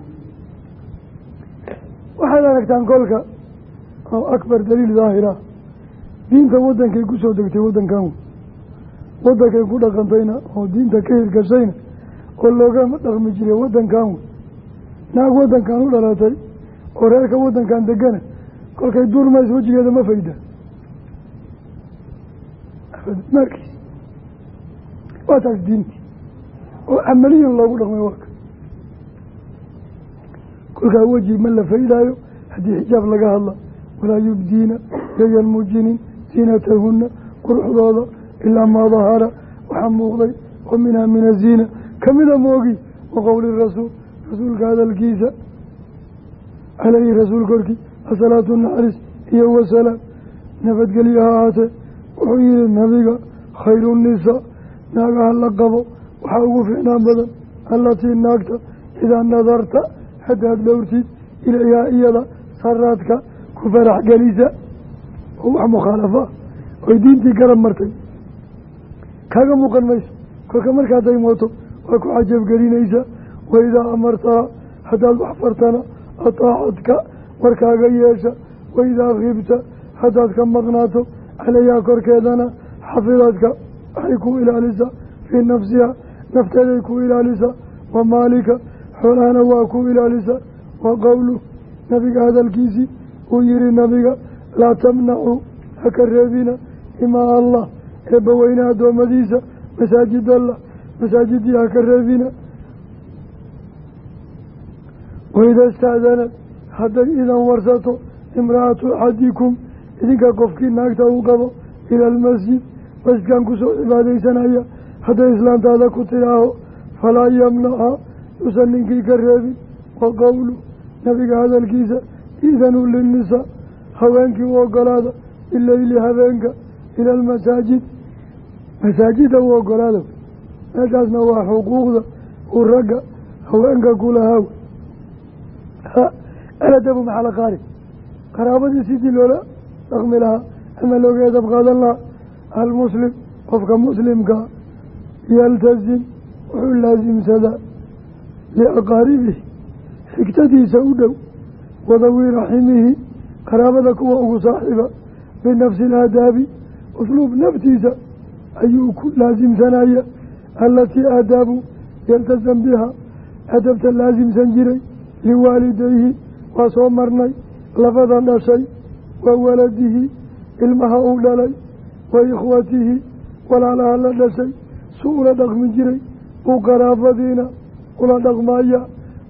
waxaad aragtaan kolka oo akbar daliil daahira diinta waddankay ku soo degtay waddankan. Wey waddankay ku dhaqantayna oo diinta ka hirgashayna oo loogama dhaqmi jiray waddankan. Wey naag waddankan u dhalatay oo reerka waddankan degana kolkay duurmaysa wejigeeda ma fayda. Maarkiis waa taas diintii oo camaliyan loogu dhaqmay warka. Kolkaa weji ma la faydaayo haddii xijaab laga hadla walaa yubdiina yayan muujinin ziinatahunna quruxdooda ilaa maa dahara waxaa muuqday oo minhaa min aziina kamida moogi wa qowli rasuul rasuulka hadalkiisa caleyhi rasuul korkii asalaatu naxariis iyo wasalaam nabadgelyo ha ahaatee wuxuu yihi nabiga khayru nisaa naagaha la qabo waxaa ugu fiicnaan badan allatii naagta idaa nadarta haddaad dhowrtid ilayhaa iyada saraadka ku farax gelisa. Oo wax mukhaalafa oy diintii garab martay. Kaaga muuqan mayso. Kolka markaad daymooto waa ku cajabgelinaysaa waidaa amartaha haddaad wax fartana ataacadka warkaaga yeesha. Waidaa khibta haddaad ka maqnaato calayhaa korkeedana xafidadka waxay ku ilaalisaa fii nafsiha nafteeday ku ilaalisaa wa maalika xoolahana waa ku ilaalisaa wa qowluh nabiga hadalkiisii uu yihi nabiga laa tamnacuu haka reebina imaa allah eebbaweyne addoommadiisa masaajid allah masaajidii haka reebina. Waida istaadanad hadday idan warsato imra'atu axadikum idinka qofkii naagta uu qabo ila almasjid masjidkan ku soo cibaadaysanaya. Hadday islaantaada ku tidhaaho falaa yamnaca yuusan ninkii ka reebin. Wa qowlu nabiga hadalkiisa idanuu linnisaa haweenkii u ogolaada bileyli habeenka ila almasaajid. Masaajida u ogolaada. Meeshaasna waa xuquuqda uu ragga haweenka kulahaa aladabu maxala qaari qaraabadii sidii loola dhaqmi lahaa ama looga edab qaadan lahaa almuslim qofka muslimkaa yaltazim wuxuu laasimsadaa liaqaaribihi xigtadiisa u dhow wadawi raximihi qaraabada kuwa ugu saaxiiba binafsi ilaadaabi usluub naftiisa ayuu ku laasimsanaya alatii aadaabu yaltasam biha adabta laasimsan jiray liwaalidayhi waa soo marnay labada dhashay wa waladihi ilmaha uu dhalay wa ikhwatihi walaalaha la dhashay su ula dhaqmi jiray uu qaraabadiina ula dhaqmaya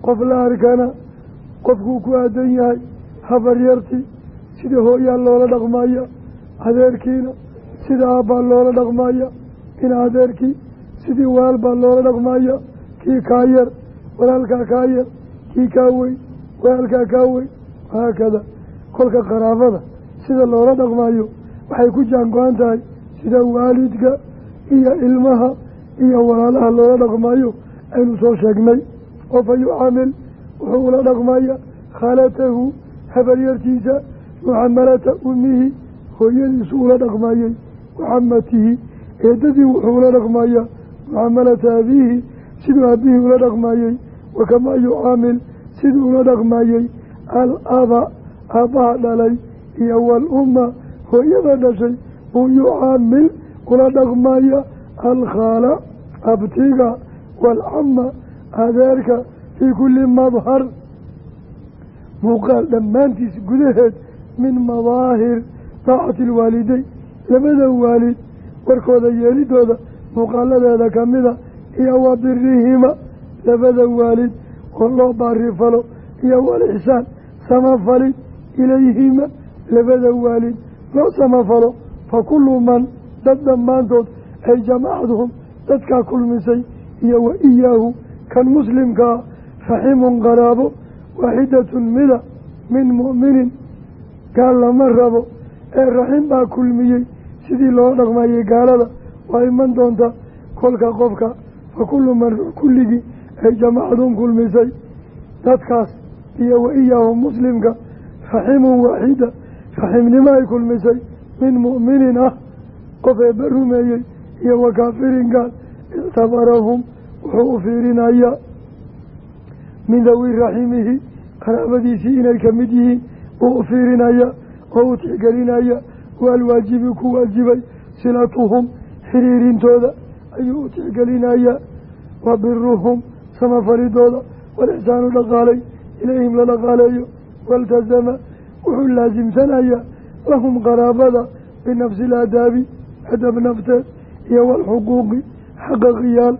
qof la arkana qofkuu ku aadan yahay habaryartii sida hooyaa loola dhaqmaya adeerkiina sida aabbaa loola dhaqmaya in adeerkii sidii walaal baa loola dhaqmaya kii kaa yar walaalkaa kaa yar kii kaa weyn walaalkaa kaa weyn wahaakada kolka qaraabada sida loola dhaqmayo waxay ku jaan go-an tahay sida waalidka iyo ilmaha iyo walaalaha loola dhaqmayo aynu soo sheegnay. Oo fa yucaamil wuxuu ula dhaqmaya khaalatahu habaryartiisa mucamalata umihi hooyadiisu ula dhaqmayey waxamatihi eedadii wuxuu ula dhaqmaya mucaamalata abiihi siduu aabihii ula dhaqmayey wakamaa yucaamil siduu ula dhaqmayey al aba aabbaha dhalay iyo wal-umma hooyada dhashay buu yucaamil ula dhaqmaya alkhaala abtiga waalcama adeerka fii kulli madhar. Muuqaal dhammaantiis gudaheed min madaahir daacati alwaalideyn labada waalid warkooda yeelidooda muuqaaladeeda kamida iyo wa birihima labada waalid oo loo baarifalo iyo walixsaan samafalid ilayhima. Labada waalid loo samafalo fa kullu man dad dhammaantood ay jamacadhum dadkaa kulmisay iyo wa iyaahu kan muslimkaa raximun qaraabo waaxidatun mida min mu'minin gaal lama rabo ee raxim baa kulmiyey sidii loo dhaqmayay gaalada waa iman doonta kolka qofka fa kullu man kulligii ay jamacadun kulmisay dadkaas iyo wa iyaahu muslimka raximun waaxida raximnimo ay kulmisay min mu'minin ah qof eebba rumeeyey iyo wa kaafirin gaal ictabarahum wuxuu u fiirinayaa min dawi raximihi qaraabadiisii inay ka mid yihiin uu u fiirinaya oo u tixgelinaya waalwaajibi ku waajibay silatuhum xiriirintooda ayuu u tixgelinayaa wa biruhum samafalidooda walixsaanu dhaqaalay ilayhim la dhaqaaleeyo waltasama wuxuu laasimsanayaa lahum qaraabada binafsi ilaadaabi adab nafteed iyo walxuquuqi xaqa khiyaal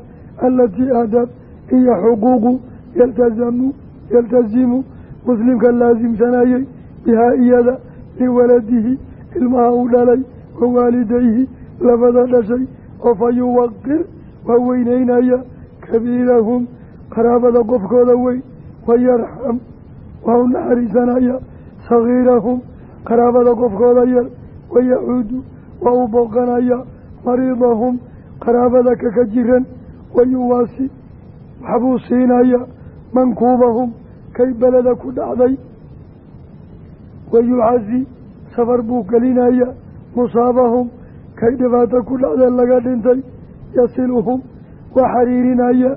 alatii aadaab iyo xuquuqu yaltazamu yaltasimu muslimka laasimsanayey bihaa iyada liwaladihi ilmaha uu dhalay wa waalidayhi labada dhashay oo fa yuwaqir waa weyneynaya kabiirahum. Qaraabada qofkooda weyn wayarxam waa u naxariisanaya sagiirahum qaraabada qofkooda yar wayacuudu waa u booqanaya mariidahum qaraabada kaka jiran wayuwaasi waxbuu siinaya mankuubahum kay beleda ku dhacday. Wayucasi safar buu gelinaya musaabahum kay dhibaato ku dhacdee laga dhintay. Yasiluhum waa xariirinaya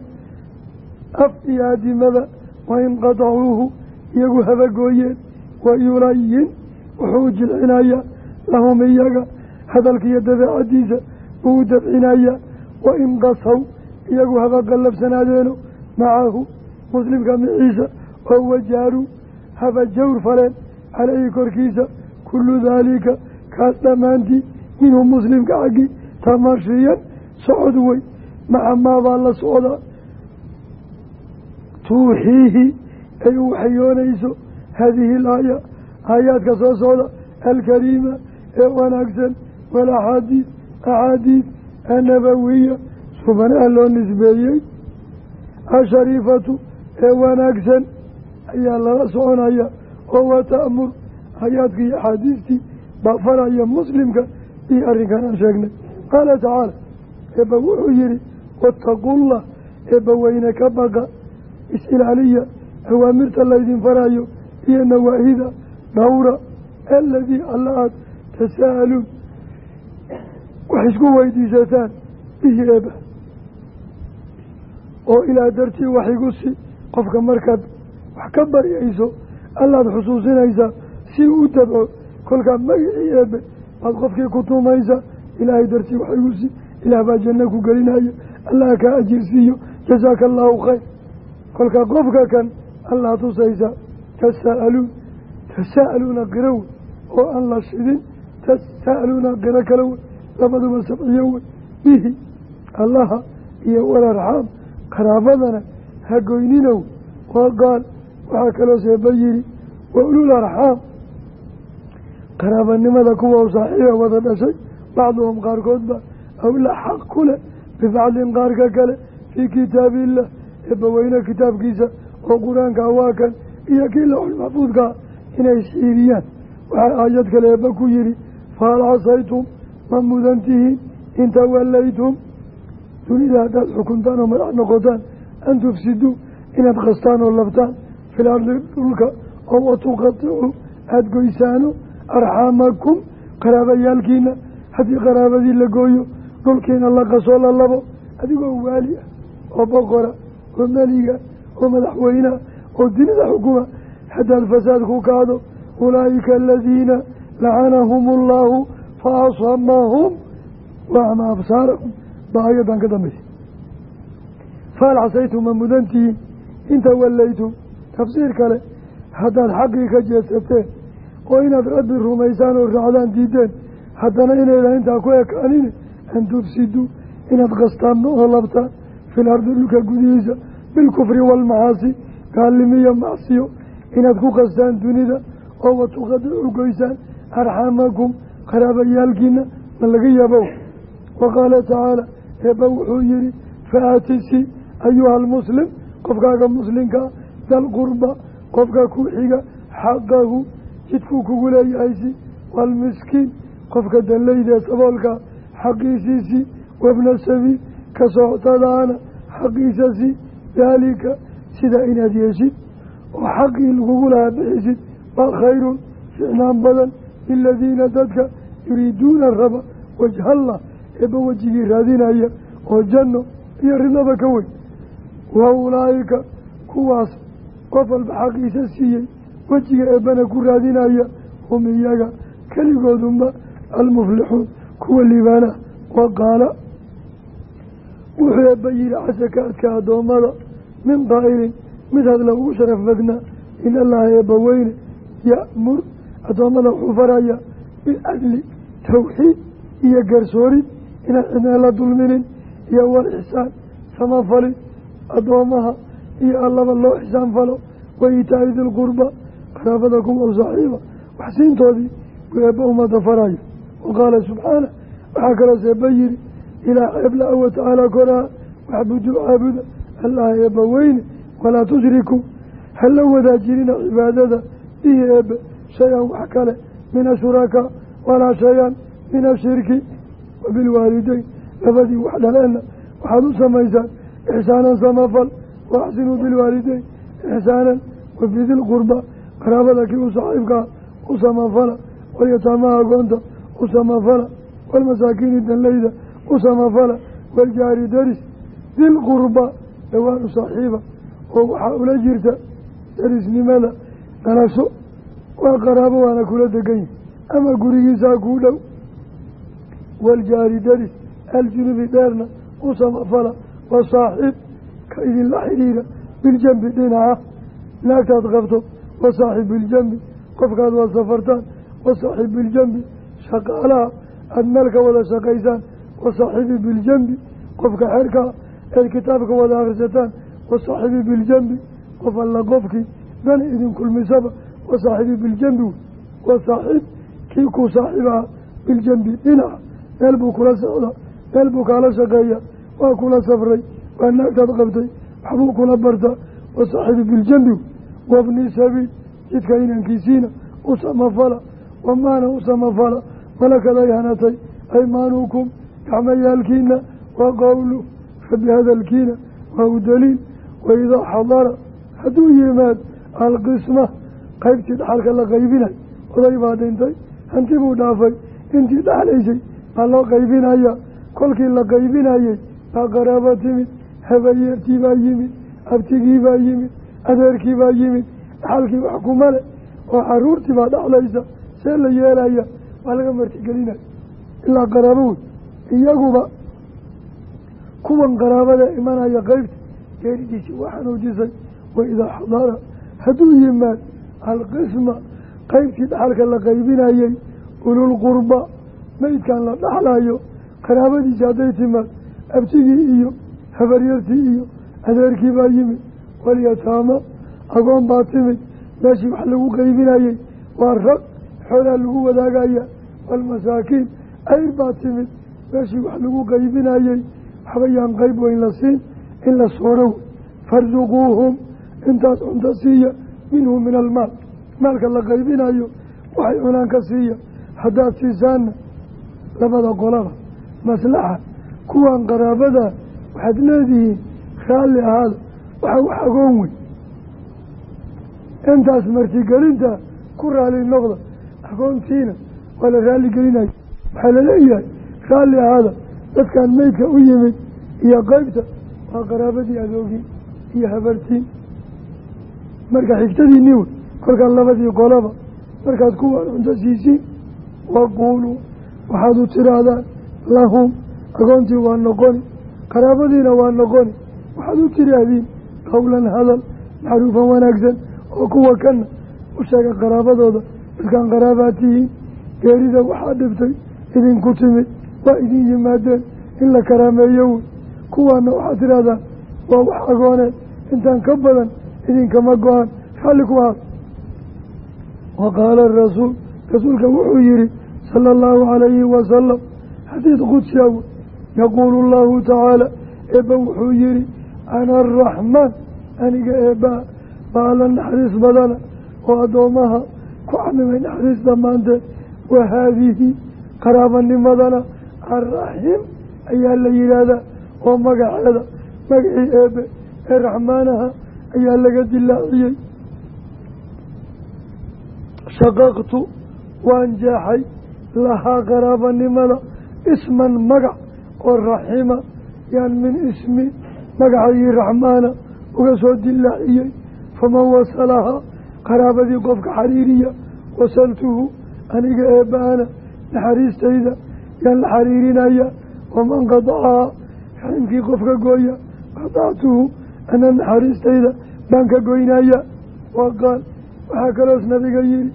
af iyo adimada wainqatacuuhu iyagu habagooyeen wayulayin wuxuu u jilcinaya lahum iyaga. Hadalkiiyo dabeecadiisa buu u dabcinaya wain qasaw iyagu haba qallabsanaadeeno macahu muslimka miciisa oo wajaaruu haba jawr faleen caleyhi korkiisa. Kullu daalika kaas dhammaantii minhu muslimka xaggii tamashiyan socod wey maca maabaa la socdaa? Tuuxiihi ay u waxyoonayso haadihi alaaya aayaadka soo socda alkariima ee wanaagsan walaxaadiid axaadiid annabawiya subanaha loo nisbeeyey ashariifatu ee wanaagsan ayaa lala soconaya oo wata'mur aayaadkii iyo axaadiistii baa faraya muslimka iyo arrinkan aan sheegnay qaala tacaala eebba wuxuu yihi waataqullah eebba weyne ka baqa is-ilaaliya awaamirta laydin farayo iyo nawaahida dhowra aladii alla aada tasaa'aluun wax isku weydiisataan bihi eebba oo ilaa dartii wax igu si qofka markaad wax ka baryayso allaad xusuusinaysaa si u dabco kolkaa magicii eebbe baad qofkii ku tuumaysa ilaahay dartii wax igu si ilaah baa janno ku gelinaya allah kaa ajirsiiyo jasaaka allaahu khayr. kolka qofka kan allah tusaysa tasaa'aluun tasaa'aluuna qiro wey oo aan la shidin tasaa'aluuna qiro kale wey labaduba sabciyo wey bihi allaha iyo walarxaam qaraabadana ha goyninow waa qaal waxaa kaloo seeba yihi wa ulul arxaam qaraabanimada kuwa u saaxiiba wada dhashay bacduhum qaarkoodba awla xaq ku leh bibacdin qaarka kale fii kitaabiillah eebbaweyne kitaabkiisa oo qur'aanka waa iyo kii laxul maxfuudkaa inay isxiiriyaan waxaa aayad kale eebba ku yidhi fahal casaytum ma mudan tihiin in tawallaytum. Dunida haddaad xukuntaan oo madax noqotaan an tufsiduu inaad qastaan oo labtaan fil ardi dhulka oo watuqaticuu aada goysaano arxaamakum qaraabayaalkiina haddii qaraabadii la gooyo dhulkiina la qasoo la labo adigoo waali ah oo boqora oo meliga oo madaxweyneha oo dunida xukuma haddaad fasaad ku kacdo ulaa'ika aladiina lacanahum allahu fa asamahum wa ama absaarahum. Baa ayadan ka dambaysa fahal casaytum ma mudantihiin inta wallaytum. Tafsiir kale haddaad xaqii ka jeesateen oo inaad rabbi rumaysaan oo raacdaan diideen haddana inaydan intaa ku ekaanin an tufsiduu inaad qastaan oo labtaan fil dhulka gudihiisa bilkufri waalmacaasi gaalimiyo macsiyo inaad ku qastaan dunida oo watuqadicu goysaan arxamakum qaraabayaalkiina ma laga yabow wa qaala tacaala eebba wuxuu yihi faatisi ayuha almuslim qofkaaga muslimkaa dal qurba qofka ku xiga xaqahu jidkuu kugu leeyahaysi waalmiskiin qofka danleyda saboolka xaqiisiisii wabna sabiil ka soctadaana xaqiisasi daalika sidaa inaad yeeshid oo xaqii lagugu lahaa bixisid waa khayrun ficnaan badan liladiina dadka yuriiduuna raba wajhallah eebba wejigii raadinaya oo janno iyo ridaba ka weyn. Wa ulaa'ika kuwaas qof walba xaqiisa siiyey wejiga eebbana ku raadinaya hum iyaga keligoodunba almuflixuun kuwa liibaana wa qaala. Wuxuu eebba yihi addoommada min qaa'ilin mid hadla ugu sharaf badnaa in allaha eebba weyne ya'mur addoommada wuxuu faraya bilcadli tawxiid iyo garsoorid inaan cidna la dulminin iyo wal ixsaan samafalin addoommaha iyo allaba loo ixsaan falo wa iitaa'i dilqurba qaraabada kuwa u saaxiiba waxsiintoodii buu eebba ummadda faraya wa qaala subxaana waxaa kaloo seeba yihi ilaa tacaala koraa waxbuduu caabuda allaha eebba weyne walaa tushrikuu hala wadaajirina cibaadada bihi eebbe shay-an wax kale min ashurakaa walaa shay-an min ashirki wa bilwaalideyn labadii wax dhaleenna. Waxaad u samaysaan ixsaanan samafal waaxsinuu bilwaalideyn ixsaanan wa bidilqurba qaraabada kii u saaxiibkaa u samafala. Walyataamaha agoonta u samafala. Walmasaakiini danleyda u samafala. Waljaari daris dilqurba dhawaanu saaxiiba oo waxaa ula jirta darisnimada dhalasho waa qaraabo waana kula degan yihi ama gurigiisaa kuu dhow. Waljaari daris aljunubi dheerna u samafala wa saaxiib ka idinla xidhiira biljambi dhinaca naagtaad qabto wa saaxib biljambi qofkaad waa safartaan wa saaxib biljambi shaqaalaha aada meel ka wada shaqaysaan wa saaxibi biljambi qofka xerkaa eed kitaabka wada akhrisataan wa saaxibi biljambi qof alla qofkii dani idin kulmisaba wa saaxibi biljambi wa saaxiib kii ku saaxiibaha biljambi dhinaca meel buu kula socda meel buu kaala shaqeeya waa kula safray waa naagtaad qabtay waxbuu kula barta wa saaxibi biljambi wabni sabiil jidka inankiisiina u samafala wamaana u samafala malakad ay hanatay aymaanukum gacmayaalkiina wa qowlu rabbi hadalkiina waa u daliil waidaa xadara hadduu yimaad alqisma qaybtii dhaxalka la qaybinay oday baa dhintay hanti buu dhaafay intii dhaxlaysay baa loo qaybinaya kolkii la qaybinayey baa qaraabo timid habayeertii baa yimid abtigii baa yimid adeerkii baa yimid dhaxalkii wax kuma le oo caruurtii baa dhaxlaysa see la yeelaya waa laga martigelinaya ilaa qaraabo wey kuwan qaraabada imanaya qeybta geeridiisii waa xanuujisay waidaa xadara hadduu yimaad alqisma qeybtii dhaxalka la qaybinayey ululqurba meydkan la dhaxlayo qaraabadiisi hadday timaad abtigii iyo habaryartii iyo adeerkii baa yimid walyataama agoon baa timid meeshii wax lagu qaybinayey waa rag xoolaa lagu wadaagaya waalmasaakiin ayr baa timid meeshii wax lagu qaybinayey waxba yaan qeyb weyn la siin in la sooro farsuquuhum intaas cunto siiya minhu min almaal. Maalka la qaybinayo waxay cunaan ka siiya. Haddaad siisaanna labada qolaba. Maslaxa kuwan qaraabada waxaad leedihiin raalli ahaada waxa wax agoon weyn. Intaas martigelinta ku raalli noqda. Agoontiina waa la raalli gelinaya waxaa la leeyahay raalli ahaada dadkan meydka u yimid iyo qeybta waa qaraabadii adoogin iyo habartiin marka xigtadiinni wey kolkaad labadii qolaba markaad kuwaan cunto siisiin waquuluu waxaad u tidhaahdaan lahum agoontii waa noqoni qaraabadiina waa noqoni. Waxaad u tidhaahdiin qowlan hadal macruufan wanaagsan oo kuwa kana u sheega qaraabadooda. Dadkaan qaraabaad tihiin geerida waxaa dhibtay idinku timid waa idin yimaadeen in la karaameeyo wey kuwaana waxaad tidhahdaan waa wax agooneed intaan ka badan idinkama go'aan. Raalli ku ahaad wa qaala rasuul rasuulka wuxuu yihi sala allahu calayhi wasalam xadiid qudsiya wey yaquulu allahu tacaala eebba wuxuu yihi ana araxmaan aniga eebbaa baa alla naxariis badana oo addoomaha ku camimay naxariis dhammaanteed wa haadihi qaraabanimadana arraxiim ayaa la yidhaahdaa oo magaceeda magacii eebe ee raxmaanaha ayaa laga dilaaciyey. Shaqaqtu waan jeexay lahaa qaraabanimada isman magac oo raxima yaan min ismi magacayii raxmaana uga soo dilaaciyey. Faman wasalahaa qaraabadii qofka xariiriya wasaltuhu aniga eebbaana naxariistayda yaan la xariirinaya waman qadacahaa raximkii qofka gooya qadactuhu ana naxariistayda baan ka goynaya. Wa qaal waxaa kaloos nabiga yihi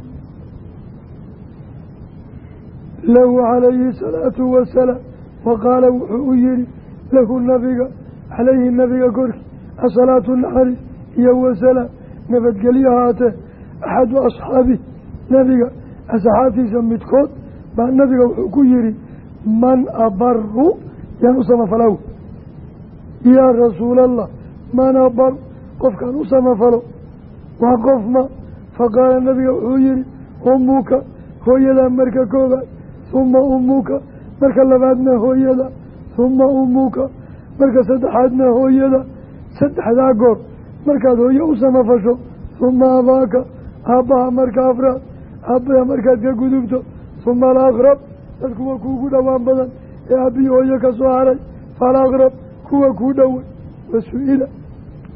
lahu calayhi salaatu wasalaam wa qaala wuxuu u yihi lahu nabiga calayhi nabiga korkii asalaatu naxariis iyo wasalaam nabadgelyo haatee axadu asxaabi nabiga asxaabtiisa midkood baa nabiga wuxuu ku yihi man abaru yaan u samafalaw yaa rasuulallah man abar qofkaan u samafalo. Waa qofma faqaala nabiga wuxuu yihi ummuka hooyadaa marka koobaad huma ummuka marka labaadna hooyada huma ummuka marka saddexaadna hooyada saddexdaa goor markaad hooye u samafasho huma abaaka aabbaha marka afraad aabbaha markaad ka gudubto huma alaqrab dad kuwa kuugu dhowaan badan ee aabbiyi hooye ka soo haray falaqrab kuwa kuu dhoway wasu-ila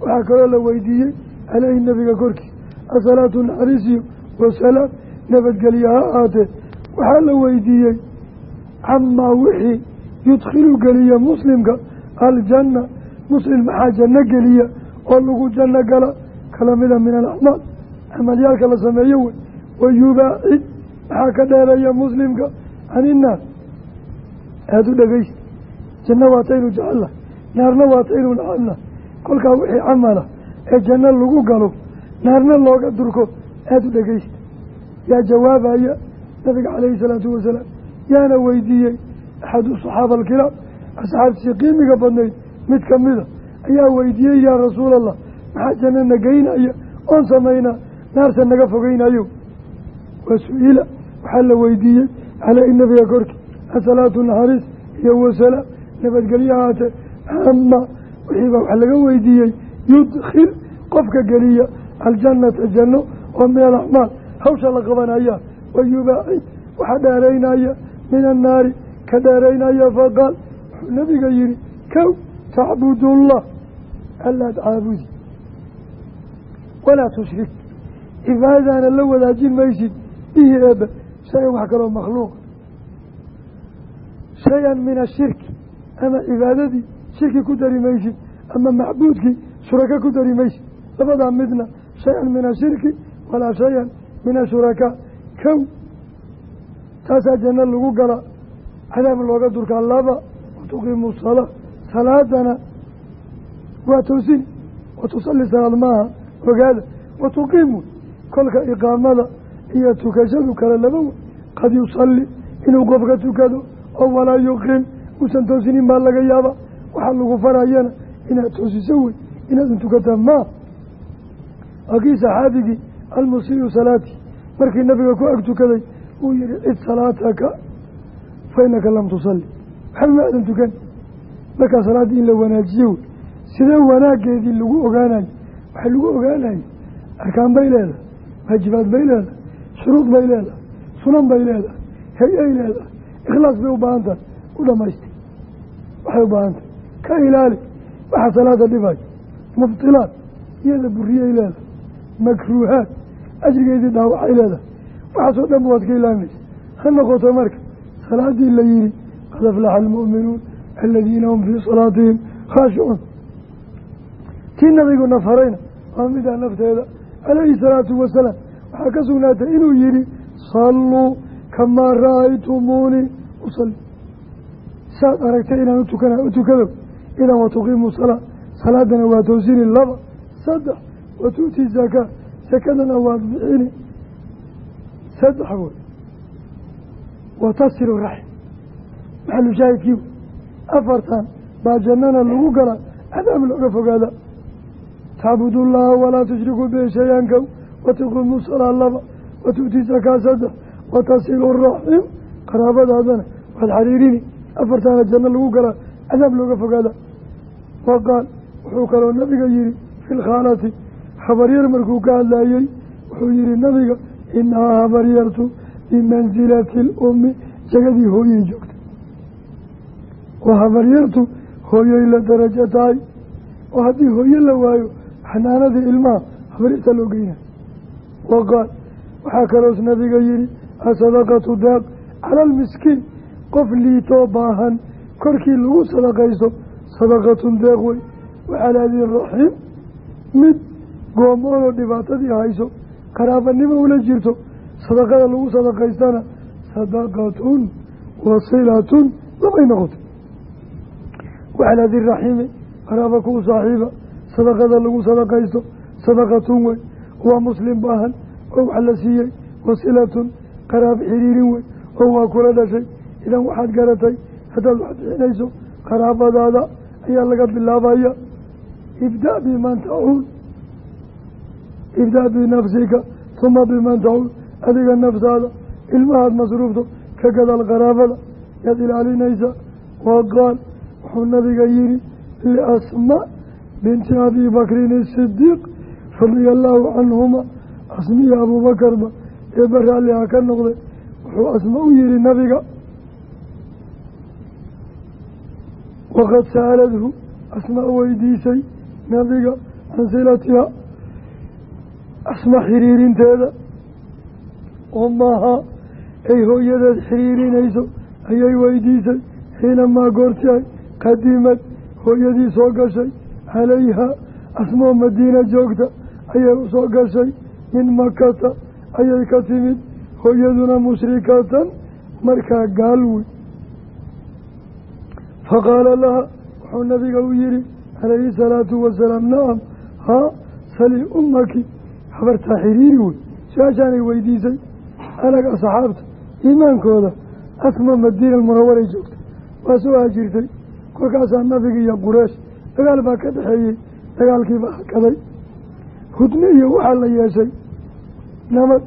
waxaa kaloo la weydiiyey caleyhi nabiga korkiisa asalaatu naxariisiyo wasalaam nabadgelye ha aatee waxaa la weydiiyey camaa wixii yudkhilu geliya muslimka aljanna muslim maxaa janno geliya oo lagu janno gala? Kala mida min alacmaal camalyaalka la sameeyo wey. Wayubaacid maxaa ka dheereeya muslimka can innaar aada u dhegeysta janno waataynu jecella naarna waataynu nacabna kolkaa wixii camala ee janno lagu galo naarna looga durko aada u dhegeysta yaa jawaabaya nabiga calayhi salaatu wasalaam yaana weydiiyey axadu saxaaba alkiraam asxaabtii qiimiga badnayd mid kamida ayaa weydiiyey yaa rasuul allah maxaa jannana geynaya? Oon samaynaa naarta naga fogeynayo waa su'ila waxaa la weydiiyey caleyhi nabiga korkii asalaatu naxariis iyo wasalaam nabadgelyo haatee ama wixiibaa wax laga weydiiyey yudkhil qofka geliya aljannata janno oo min alacmaal hawsha la qabanaya wayubaacid waxaa dheeraynaya min annaari ka dheeraynaya faqaal wuxuu nabiga yihi kow tacbudullah allaad caabudi walaa tushrik cibaadadaana la wadaajin maysid bihi eebe shay-an wax kaloo makhluuqa shay-an min ashirki ama cibaadadii shirki ku dari maysid ama macbuudkii shuraka ku dari maysid labadaa midna shay-an min ashirki walaa shay-an min ashurakaa kow taasaa janno lagu galaa cadaab looga durkaa laba watuqiimu salaa salaadana waa toosini watusali salaad maaha ogaada watuqiimu kolka iqaamada iyo tukashadu kale laba wey qad yusalli inuu qofka tukado oo walaa yuqim uusan toosinin baa laga yaaba. Waxaa lagu farayana inaad toosiso wey inaadan tukataa maa akii saxaabigii almusiiu salaati markii nabiga ku ag tukaday uu yihi cid salaataka fa inaka lam tusalli. Waxba ma aadan tukan? Markaa salaaddii in la wanaajiyo wey sidee wanaaggeedii lagu ogaanayo. Waxay lagu ogaanayo arkaan bay leedahay waajibaad bay leedahay shuruud bay leedahay sunan bay leedahay. Hay'ay leedahay. Ikhlaas bay u baahan tahay u dhamaystay. Waxay u baahan tahay ka ilaali. Waxaa salaada dhibayo mubtilaad iyada buriyay leedahay. Makruuhaad ajrigeedii dhaawacay leedahay. Waxaasoo dhan waad ka ilaamaysa ha noqoto marka. Salaadii la yihi qad aflaxa almu'minuun aladiina hum fii salaatihim khaashicuun tii nabiguna farayna waa midaa nafteeda calayhi salaatu wasalaam. Waxaa ka sugnaatay inuu yihi salluu kamaa ra'aytumuunii usalli saad aragtay inaan utukana utukado idan watuqiimu salaa salaadana waa toosini laba saddex watu'ti zakaa sakadana waad bixini saddex wey watasilu raxim maxalu shaahidkii afartan baa jannana lagu galaa cadaab looga fogaada tacbudu llaha walaa tushrikuu bihi shay-an kow watuqiimu salaa laba watu'ti zakaa saddex watasilu raxim qaraabadaadana waad xariirini afartaana janno lagu galaa cadaab looga fogaada wa qaal wuxuu kaloo nabiga yihi fi lkhaalati habaryar markuu ka hadlayey wuxuu yihi nabiga inahaa habaryartu bimansilati lummi jagadii hooyey joogta oo habaryartu hooyoy la darajo tahay oo haddii hooye la waayo xanaanadii ilmaha habaryarta loo geynay wa qaal waxaa kaloos nabiga yihi asadaqatu daaq cala almiskiin qof liitoo baahan korkii lagu sadaqaysto sadaqatun deeq wey waxalaadii raxiim mid goomoodoo dhibaatadii hayso qaraabanimo ula jirto sadaqada lagu sadaqaystana sadaqatun wasilatun labay noqotay. Waxalaadi raxiimi qaraaba kuu saaxiiba sadaqada lagu sadaqaysto sadaqatun wey waa muslim baahan oo wax la siiyey wasilatun qaraab xiriirin wey oo waa kula dhashay. Idan waxaad garatay haddaad wax bixinayso qaraabadaada ayaa laga bilaabaya. Ibda' biman tacuul ibda' binafsika huma biman tacuul adiga naftaada ilmahaad masruufto ka gadaal qaraabada. Yaad ilaalinaysaa wa qaal wuxuu nabiga yihi liasma binti abi bakrin isidiiq radia allaahu canhuma asmiya abuubakarba eeba raalliha ka noqday wuxuu asma u yihi nabiga waqad sa'aladhu asmaa weydiisay nabiga can silatiha asma xiriirinteeda umahaa ay hooyadeed xiriirinayso ayay weydiisay xiinamaa goorti ay qadimad hooyadii soo gashay calayha asmoo madiina joogta ayay u soo gashay min makata ayay ka timid hooyaduna mushrikatan markaa gaalwey faqaala laha wuxuu nabiga u yihi calayhi salaatu wasalaam nacam haa sali ummaki habartaa xiriiri wey su'aashaanay weydiisay anaga asxaabta iimaankooda asma madiina munawaray joogta. Waa soo hajirtay kolkaasaa nabiga iyo qureesh dagaal baa ka dhexeeyey dagaalkiibaa hakaday hudne iyo waxaa la yeeshay nabad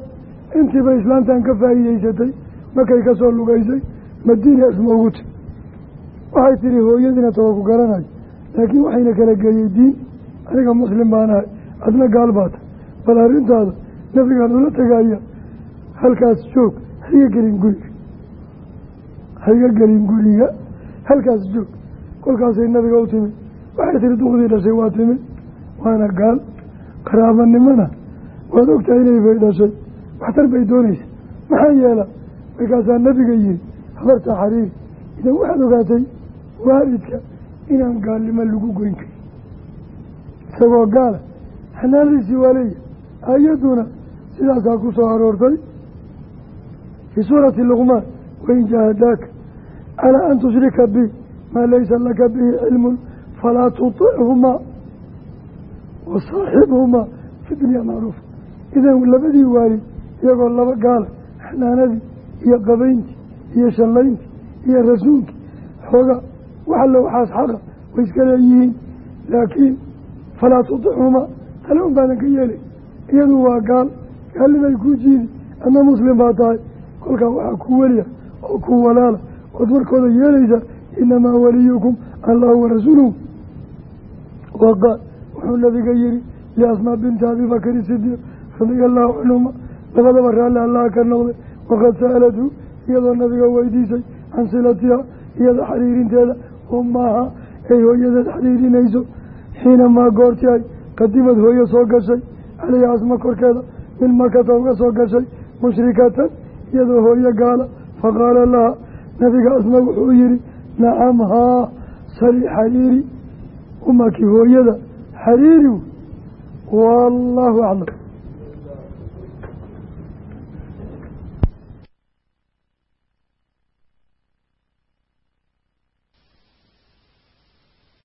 intiiba islaantan ka faa'iideysatay markay ka soo lugaysay madiina asma ugu ti waxay tihi hooyadiina taba ku garanayo laakiin waxayna kala geeyey diin aniga muslim baan ahay adna gaal baata bal arrintaada nabigaan ula tegaya halkaas joog haiga gelin guriga haiga gelin guriga halkaas joog. Kolkaasay nabiga u timid. Waxay tihi duqdii dhashay waa timid waana gaal. Qaraabanimona waad ogtahay inay bay dhashay waxtar bay doonaysa maxaa yeela? Markaasaa nabiga yihi habarta xariiri idan waxaad ogaatay waalidka inaan gaalnimo lagu goyn karin. Isagoo gaala xanaanadiisii waa leeyahay ayadduna sidaasaa ku soo aroortay. Fii suurati luqmaan wain jahadaaka calaa an tushrika bi maa laysa laka bihi cilmun falaa tutichumaa wa saaxibhumaa fi dunya macruufa idan labadii waalid iyagoo laba gaala xanaanadii iyo qabayntii iyo shallayntii iyo rasuulkii xooga waxalla waxaas xaqa way iska leeyihiin laakiin falaa tutichumaa tale un baadan ka yeelay. Iyadu waa gaal gaalnimay kuu jiidi adna muslim baa tahay kolkaa waxaa ku weliya oo ku walaala ood warkooda yeelaysaa inamaa waliyukum allahu warasuuluhu waqaal wuxuu nabiga yihi liasmaa binti abibakri sidiiq radia allahu canhuma labadaba raalli allaha ka noqday. Waqad sa'alathu iyadoo nabiga weydiisay can silatiha iyada xariirinteeda umaaha ay hooyadeed xariirinayso xiinamaa goorti ay qadimad hooyo soo gashay caleyha asma korkeeda min makata uga soo gashay mushrikatan iyadoo hooyo gaala. Faqaala laha nabiga asma wuxuu yihi nacam haa sali xariiri umaki hooyada xariiri wallaahu aclam